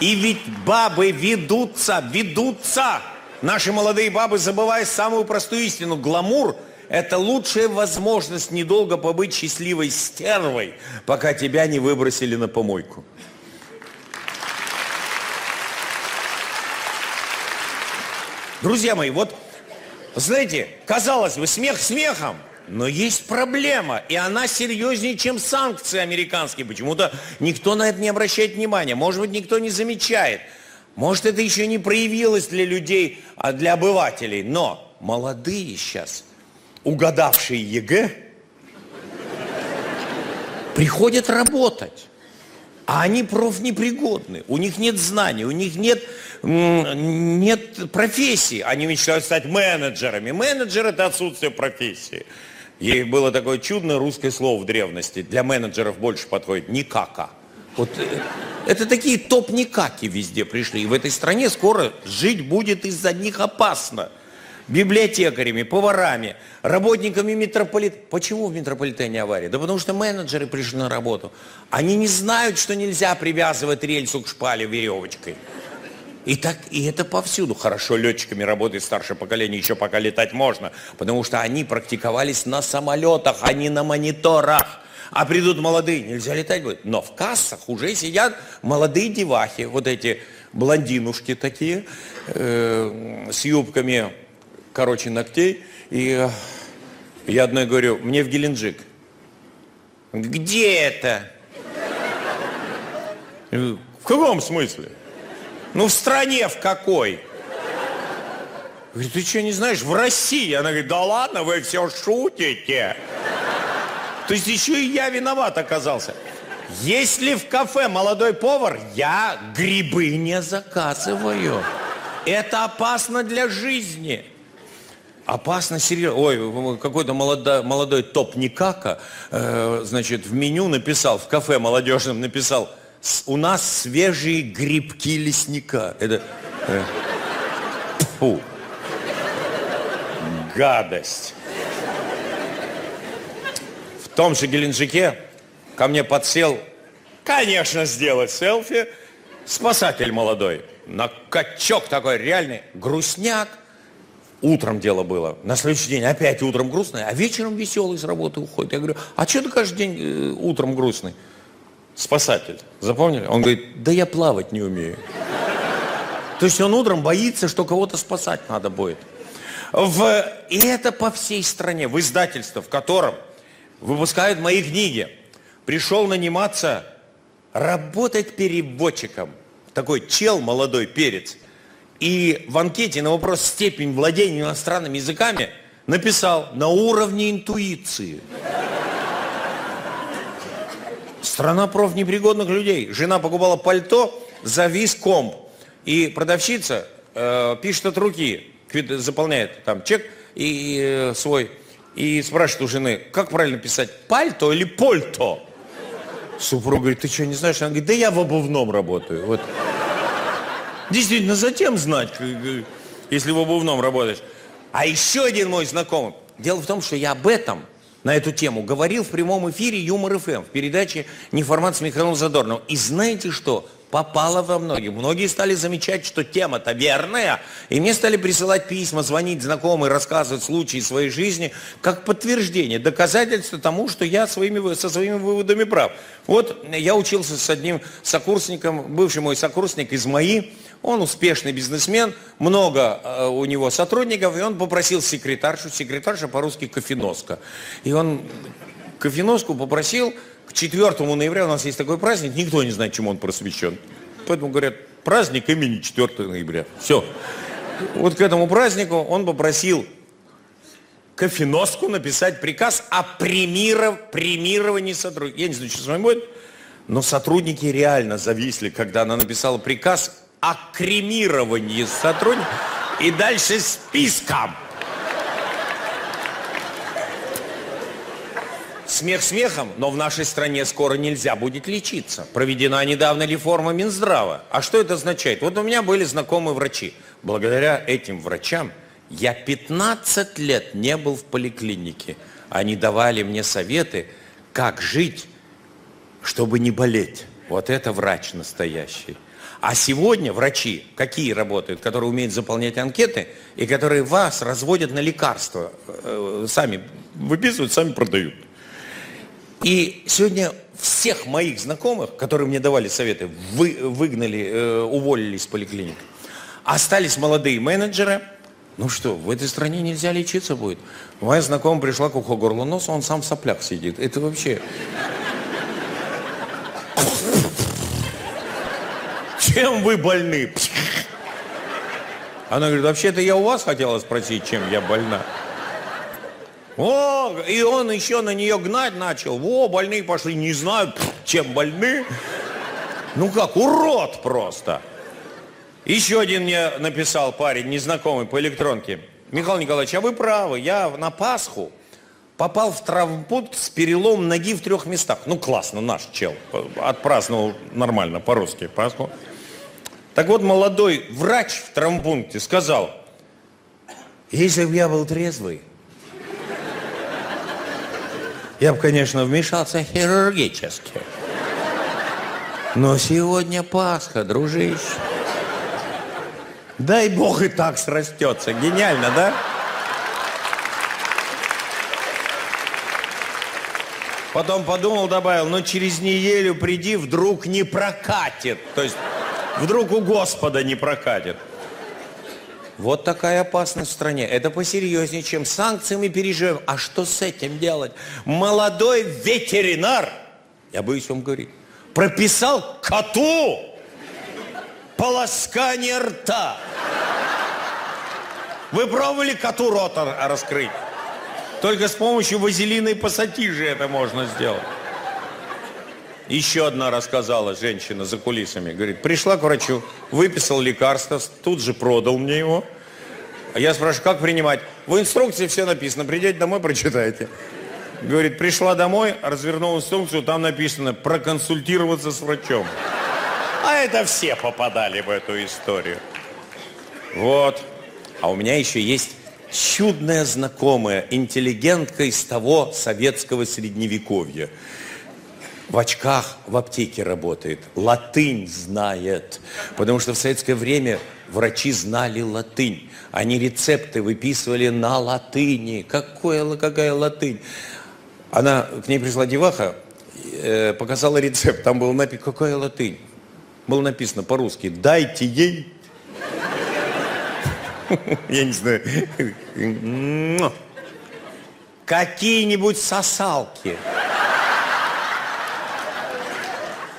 И ведь бабы ведутся, ведутся. Наши молодые бабы, забывая самую простую истину, гламур – это лучшая возможность недолго побыть счастливой стервой, пока тебя не выбросили на помойку. Друзья мои, вот, знаете, казалось бы, смех смехом, но есть проблема, и она серьезнее, чем санкции американские. Почему-то никто на это не обращает внимания. Может быть, никто не замечает. Может, это еще не проявилось для людей, а для обывателей. Но молодые сейчас, угадавшие ЕГЭ, приходят работать. А они профнепригодны, у них нет знаний, у них нет, нет профессии. Они мечтают стать менеджерами. Менеджер – это отсутствие профессии. И было такое чудное русское слово в древности. Для менеджеров больше подходит «никака». Вот э, это такие топ-никаки везде пришли. И в этой стране скоро жить будет из-за них опасно. Библиотекарями, поварами, работниками метрополитена. Почему в метрополитене авария? Да потому что менеджеры пришли на работу. Они не знают, что нельзя привязывать рельсу к шпале веревочкой. И, так, и это повсюду. Хорошо летчиками работает старшее поколение, еще пока летать можно, потому что они практиковались на самолетах, а не на мониторах. А придут молодые, нельзя летать будет. Но в кассах уже сидят молодые девахи, вот эти блондинушки такие, э, с юбками, короче, ногтей. И э, я одной говорю, мне в Геленджик. Где это? В каком смысле? Ну, в стране в какой? Говорит, ты что, не знаешь, в России. Она говорит, да ладно, вы все шутите. То есть еще и я виноват оказался. Если в кафе молодой повар, я грибы не заказываю. Это опасно для жизни. Опасно, серьезно. Ой, какой-то молодой, молодой топ Никака, э, значит, в меню написал, в кафе молодежном написал, «С- у нас свежие грибки лесника. Это... э, фу. Гадость. В том же Геленджике ко мне подсел, конечно, сделать селфи, спасатель молодой. На качок такой реальный, грустняк. Утром дело было. На следующий день опять утром грустный, а вечером веселый с работы уходит. Я говорю, а что ты каждый день э, утром грустный? Спасатель. Запомнили? Он говорит, да я плавать не умею. То есть он утром боится, что кого-то спасать надо будет. В... И это по всей стране, в издательство, в котором выпускают мои книги. Пришел наниматься, работать переводчиком. Такой чел, молодой перец. И в анкете на вопрос степень владения иностранными языками написал на уровне интуиции. Страна профнепригодных людей. Жена покупала пальто, завис комп. И продавщица э, пишет от руки, заполняет там чек и э, свой. И спрашивает у жены, как правильно писать, пальто или польто? Супруг говорит, ты что, не знаешь? Она говорит, да я в обувном работаю. Вот. Действительно, затем знать, если в обувном работаешь. А еще один мой знакомый. Дело в том, что я об этом, на эту тему, говорил в прямом эфире Юмор ФМ в передаче «Неформат с Михаилом Задорновым». И знаете что? попала во многих. Многие стали замечать, что тема-то верная, и мне стали присылать письма, звонить знакомые, рассказывать случаи своей жизни, как подтверждение, доказательство тому, что я своими, со своими выводами прав. Вот я учился с одним сокурсником, бывший мой сокурсник из МАИ, он успешный бизнесмен, много э, у него сотрудников, и он попросил секретаршу, секретарша по-русски кофеноска. И он кофеноску попросил, к 4 ноября у нас есть такой праздник, никто не знает, чему он просвещен. Поэтому говорят, праздник имени 4 ноября. Все. Вот к этому празднику он попросил кофеноску написать приказ о премиров- премировании сотрудников. Я не знаю, что с вами будет, но сотрудники реально зависли, когда она написала приказ о кремировании сотрудников и дальше списком. Смех смехом, но в нашей стране скоро нельзя будет лечиться. Проведена недавно реформа Минздрава. А что это означает? Вот у меня были знакомые врачи. Благодаря этим врачам я 15 лет не был в поликлинике. Они давали мне советы, как жить, чтобы не болеть. Вот это врач настоящий. А сегодня врачи какие работают, которые умеют заполнять анкеты и которые вас разводят на лекарства, э, сами выписывают, сами продают. И сегодня всех моих знакомых, которые мне давали советы, вы, выгнали, э, уволили из поликлиник. Остались молодые менеджеры. Ну что, в этой стране нельзя лечиться будет. Моя знакомая пришла к уху горло нос, он сам в соплях сидит. Это вообще... Чем вы больны? Она говорит, вообще-то я у вас хотела спросить, чем я больна. О, и он еще на нее гнать начал. Во, больные пошли, не знаю, чем больны. Ну как, урод просто. Еще один мне написал парень, незнакомый, по электронке. Михаил Николаевич, а вы правы, я на Пасху попал в травмпункт с переломом ноги в трех местах. Ну классно, наш чел. Отпраздновал нормально, по-русски Пасху. Так вот, молодой врач в травмпункте сказал, если бы я был трезвый, я бы, конечно, вмешался хирургически. Но сегодня Пасха, дружище. Дай бог и так срастется. Гениально, да? Потом подумал, добавил, но через неделю приди, вдруг не прокатит. То есть вдруг у Господа не прокатит. Вот такая опасность в стране. Это посерьезнее, чем санкции мы переживем. А что с этим делать? Молодой ветеринар, я боюсь вам говорить, прописал коту полоскание рта. Вы пробовали коту рот раскрыть? Только с помощью вазелина и пассатижи это можно сделать. Еще одна рассказала женщина за кулисами. Говорит, пришла к врачу, выписал лекарство, тут же продал мне его. А я спрашиваю, как принимать? В инструкции все написано, придете домой, прочитайте. Говорит, пришла домой, развернула инструкцию, там написано проконсультироваться с врачом. А это все попадали в эту историю. Вот. А у меня еще есть чудная знакомая, интеллигентка из того советского средневековья. В очках в аптеке работает, латынь знает. Потому что в советское время врачи знали латынь. Они рецепты выписывали на латыни. Какое, какая латынь? Она, к ней пришла деваха, э, показала рецепт. Там было написано, какая латынь? Было написано по-русски, дайте ей я не знаю. М. Какие-нибудь сосалки.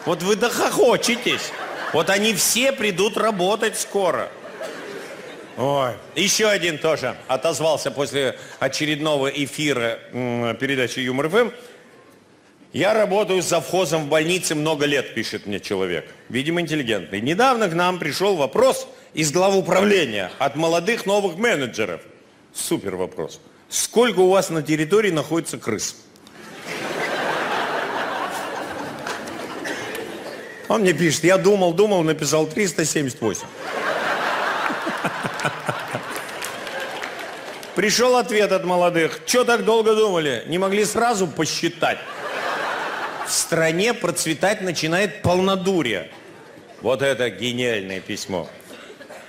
Вот вы дохохочетесь. Вот они все придут работать скоро. Ой. Еще один тоже отозвался после очередного эфира передачи Юмор ФМ. Я работаю завхозом в больнице много лет, пишет мне человек. Видимо, интеллигентный. Недавно к нам пришел вопрос из главуправления от молодых новых менеджеров. Супер вопрос. Сколько у вас на территории находится крыс? Он мне пишет, я думал, думал, написал 378. Пришел ответ от молодых. Что так долго думали? Не могли сразу посчитать? В стране процветать начинает полнодурие. Вот это гениальное письмо.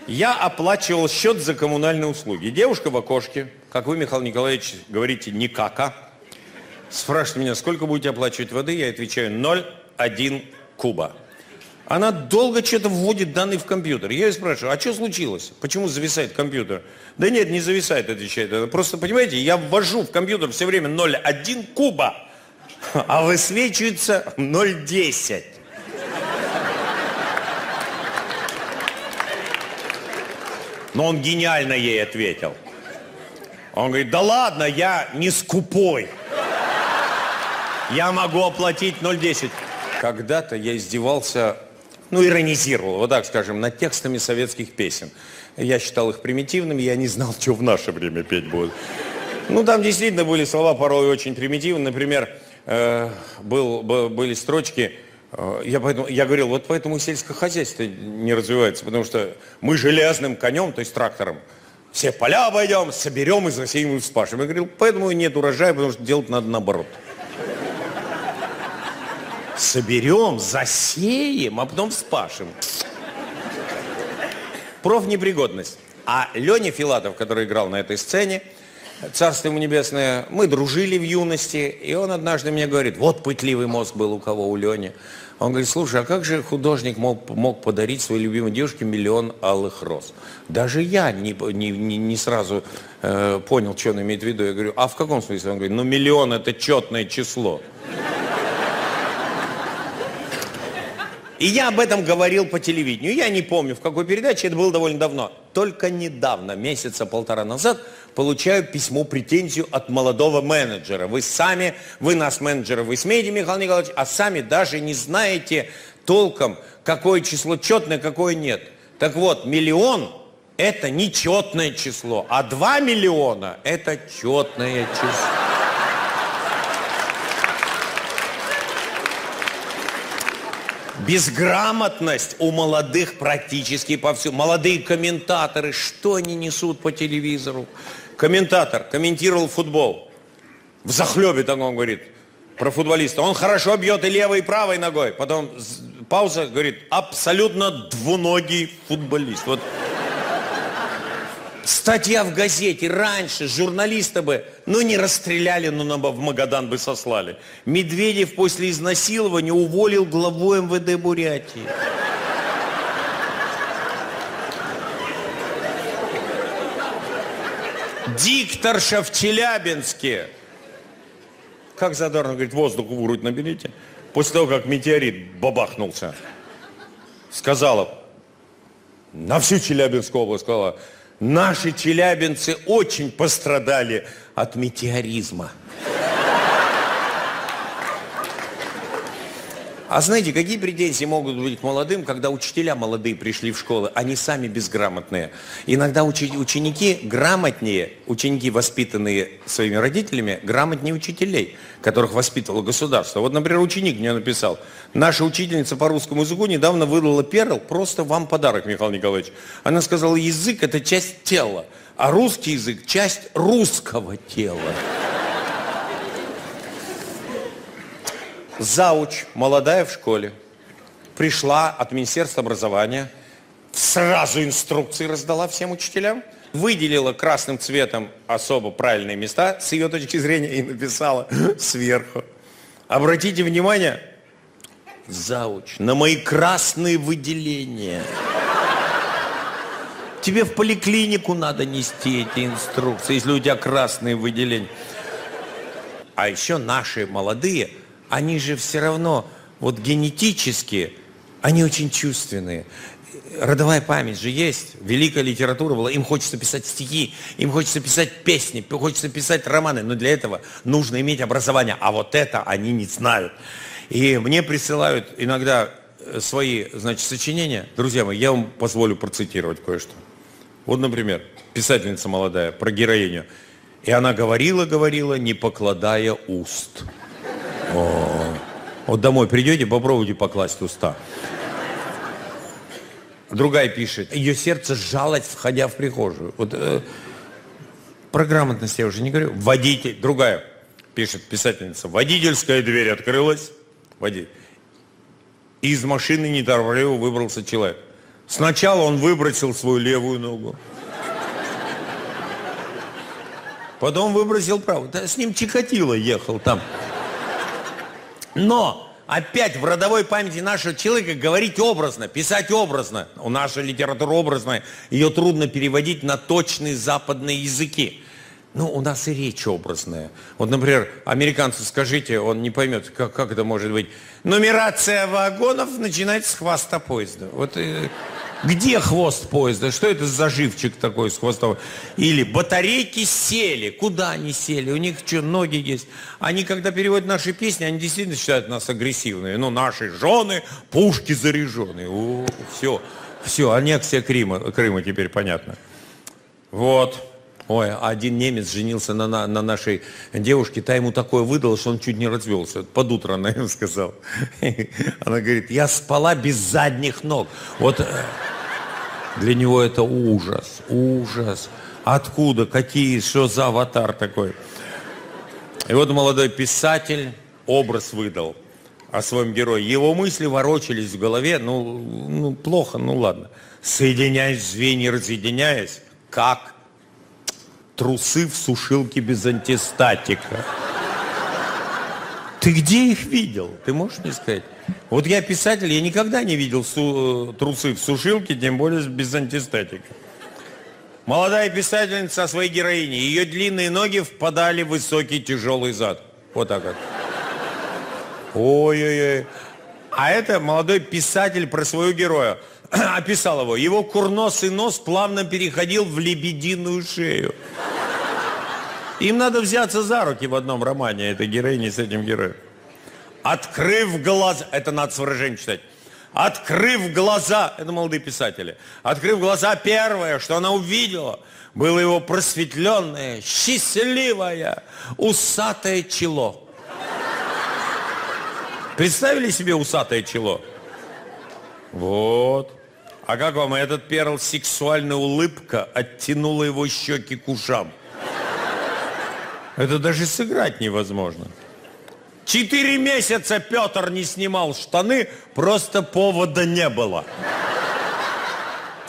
Я оплачивал счет за коммунальные услуги. Девушка в окошке, как вы, Михаил Николаевич, говорите, никака, спрашивает меня, сколько будете оплачивать воды? Я отвечаю, 0,1 куба. Она долго что-то вводит данные в компьютер. Я ее спрашиваю, а что случилось? Почему зависает компьютер? Да нет, не зависает, отвечает. она. Просто, понимаете, я ввожу в компьютер все время 0,1 куба, а высвечивается 0,10. Но он гениально ей ответил. Он говорит, да ладно, я не скупой. Я могу оплатить 0,10. Когда-то я издевался, ну, иронизировал, вот так скажем, над текстами советских песен. Я считал их примитивными, я не знал, что в наше время петь будут. Ну, там действительно были слова порой очень примитивные. Например, э, был, были строчки, э, я, поэтому, я говорил, вот поэтому сельское хозяйство не развивается, потому что мы железным конем, то есть трактором, все поля обойдем, соберем и засеем и вспашем. Я говорил, поэтому нет урожая, потому что делать надо наоборот. Соберем, засеем, а потом вспашем. Профнепригодность. А Леня Филатов, который играл на этой сцене, царство ему небесное, мы дружили в юности, и он однажды мне говорит, вот пытливый мозг был у кого, у Лени. Он говорит, слушай, а как же художник мог, мог подарить своей любимой девушке миллион алых роз? Даже я не, не, не, не сразу э, понял, что он имеет в виду. Я говорю, а в каком смысле? Он говорит, ну миллион это четное число. И я об этом говорил по телевидению. Я не помню, в какой передаче, это было довольно давно. Только недавно, месяца полтора назад, получаю письмо, претензию от молодого менеджера. Вы сами, вы нас, менеджеры, вы смеете, Михаил Николаевич, а сами даже не знаете толком, какое число четное, какое нет. Так вот, миллион – это нечетное число, а два миллиона – это четное число. Безграмотность у молодых практически повсюду. Молодые комментаторы, что они несут по телевизору? Комментатор комментировал футбол. В захлебе так он говорит про футболиста. Он хорошо бьет и левой, и правой ногой. Потом пауза, говорит, абсолютно двуногий футболист. Вот статья в газете. Раньше журналиста бы, ну не расстреляли, ну на- в Магадан бы сослали. Медведев после изнасилования уволил главу МВД Бурятии. Дикторша в Челябинске. Как задорно, говорит, воздух в грудь наберите. После того, как метеорит бабахнулся. Сказала, на всю Челябинскую область сказала, наши челябинцы очень пострадали от метеоризма. А знаете, какие претензии могут быть к молодым, когда учителя молодые пришли в школы, они сами безграмотные. Иногда учи- ученики грамотнее, ученики, воспитанные своими родителями, грамотнее учителей, которых воспитывало государство. Вот, например, ученик мне написал, наша учительница по русскому языку недавно выдала перл, просто вам подарок, Михаил Николаевич. Она сказала, язык это часть тела, а русский язык часть русского тела. Зауч, молодая в школе, пришла от Министерства образования, сразу инструкции раздала всем учителям, выделила красным цветом особо правильные места с ее точки зрения и написала сверху. Обратите внимание, зауч, на мои красные выделения. Тебе в поликлинику надо нести эти инструкции, если у тебя красные выделения. А еще наши молодые, они же все равно, вот генетически, они очень чувственные. Родовая память же есть, великая литература была, им хочется писать стихи, им хочется писать песни, хочется писать романы, но для этого нужно иметь образование, а вот это они не знают. И мне присылают иногда э, свои, значит, сочинения. Друзья мои, я вам позволю процитировать кое-что. Вот, например, писательница молодая про героиню. И она говорила, говорила, не покладая уст. О, вот домой придете, попробуйте покласть уста. Другая пишет, ее сердце сжалось, входя в прихожую. Вот э, про грамотность я уже не говорю. Водитель, другая пишет писательница, водительская дверь открылась, водитель. Из машины неторопливо выбрался человек. Сначала он выбросил свою левую ногу. Потом выбросил правую. Да, с ним Чикатило ехал там. Но опять в родовой памяти нашего человека говорить образно, писать образно. У наша литература образная, ее трудно переводить на точные западные языки. Ну, у нас и речь образная. Вот, например, американцу скажите, он не поймет, как, как это может быть. Нумерация вагонов начинается с хвоста поезда. Вот э, где хвост поезда? Что это за живчик такой с хвостом? Или батарейки сели. Куда они сели? У них что, ноги есть? Они, когда переводят наши песни, они действительно считают нас агрессивными. Ну, наши жены, пушки заряженные. О, все, все, аннексия Крыма, Крыма теперь понятно. Вот. Ой, один немец женился на, на, на нашей девушке, та ему такое выдала, что он чуть не развелся. Под утро она ему сказала. Она говорит, я спала без задних ног. Вот э, для него это ужас, ужас. Откуда, какие, что за аватар такой? И вот молодой писатель образ выдал о своем герое. Его мысли ворочались в голове, ну, ну плохо, ну ладно. Соединяясь звенья, разъединяясь, как трусы в сушилке без антистатика. Ты где их видел? Ты можешь мне сказать? Вот я писатель, я никогда не видел су- э, трусы в сушилке, тем более без антистатика. Молодая писательница со своей героиней. Ее длинные ноги впадали в высокий тяжелый зад. Вот так вот. Ой-ой-ой. А это молодой писатель про своего героя. Описал его. Его курносый нос плавно переходил в лебединую шею. Им надо взяться за руки в одном романе, этой героини с этим героем. Открыв глаза, это надо с выражением читать. Открыв глаза, это молодые писатели, открыв глаза, первое, что она увидела, было его просветленное, счастливое, усатое чело. Представили себе усатое чело? Вот. А как вам этот перл сексуальная улыбка оттянула его щеки к ушам? Это даже сыграть невозможно. Четыре месяца Петр не снимал штаны, просто повода не было.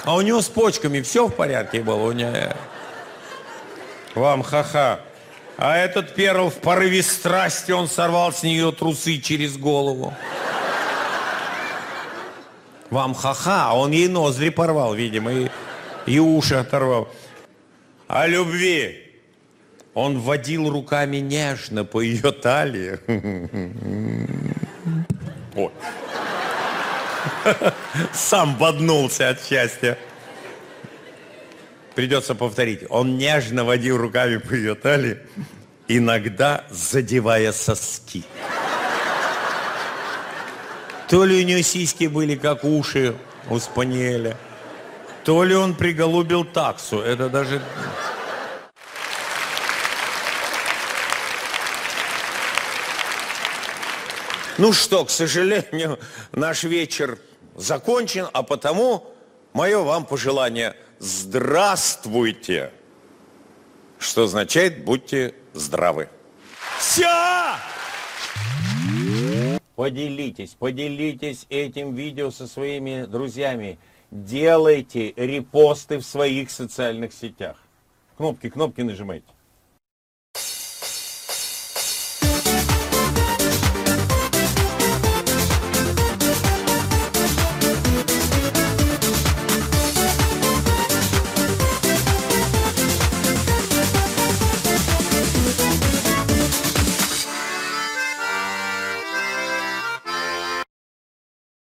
А у него с почками все в порядке было. У него... Вам ха-ха. А этот перл в порыве страсти, он сорвал с нее трусы через голову. Вам ха-ха, а он ей ноздри порвал, видимо, и, и уши оторвал. О любви. Он водил руками нежно по ее талии. Ой. Сам боднулся от счастья. Придется повторить. Он нежно водил руками по ее талии, иногда задевая соски. То ли у нее сиськи были, как уши у спаниеля, то ли он приголубил таксу. Это даже... Ну что, к сожалению, наш вечер закончен, а потому мое вам пожелание «Здравствуйте», что означает «будьте здравы». Все! Поделитесь, поделитесь этим видео со своими друзьями. Делайте репосты в своих социальных сетях. Кнопки, кнопки нажимайте.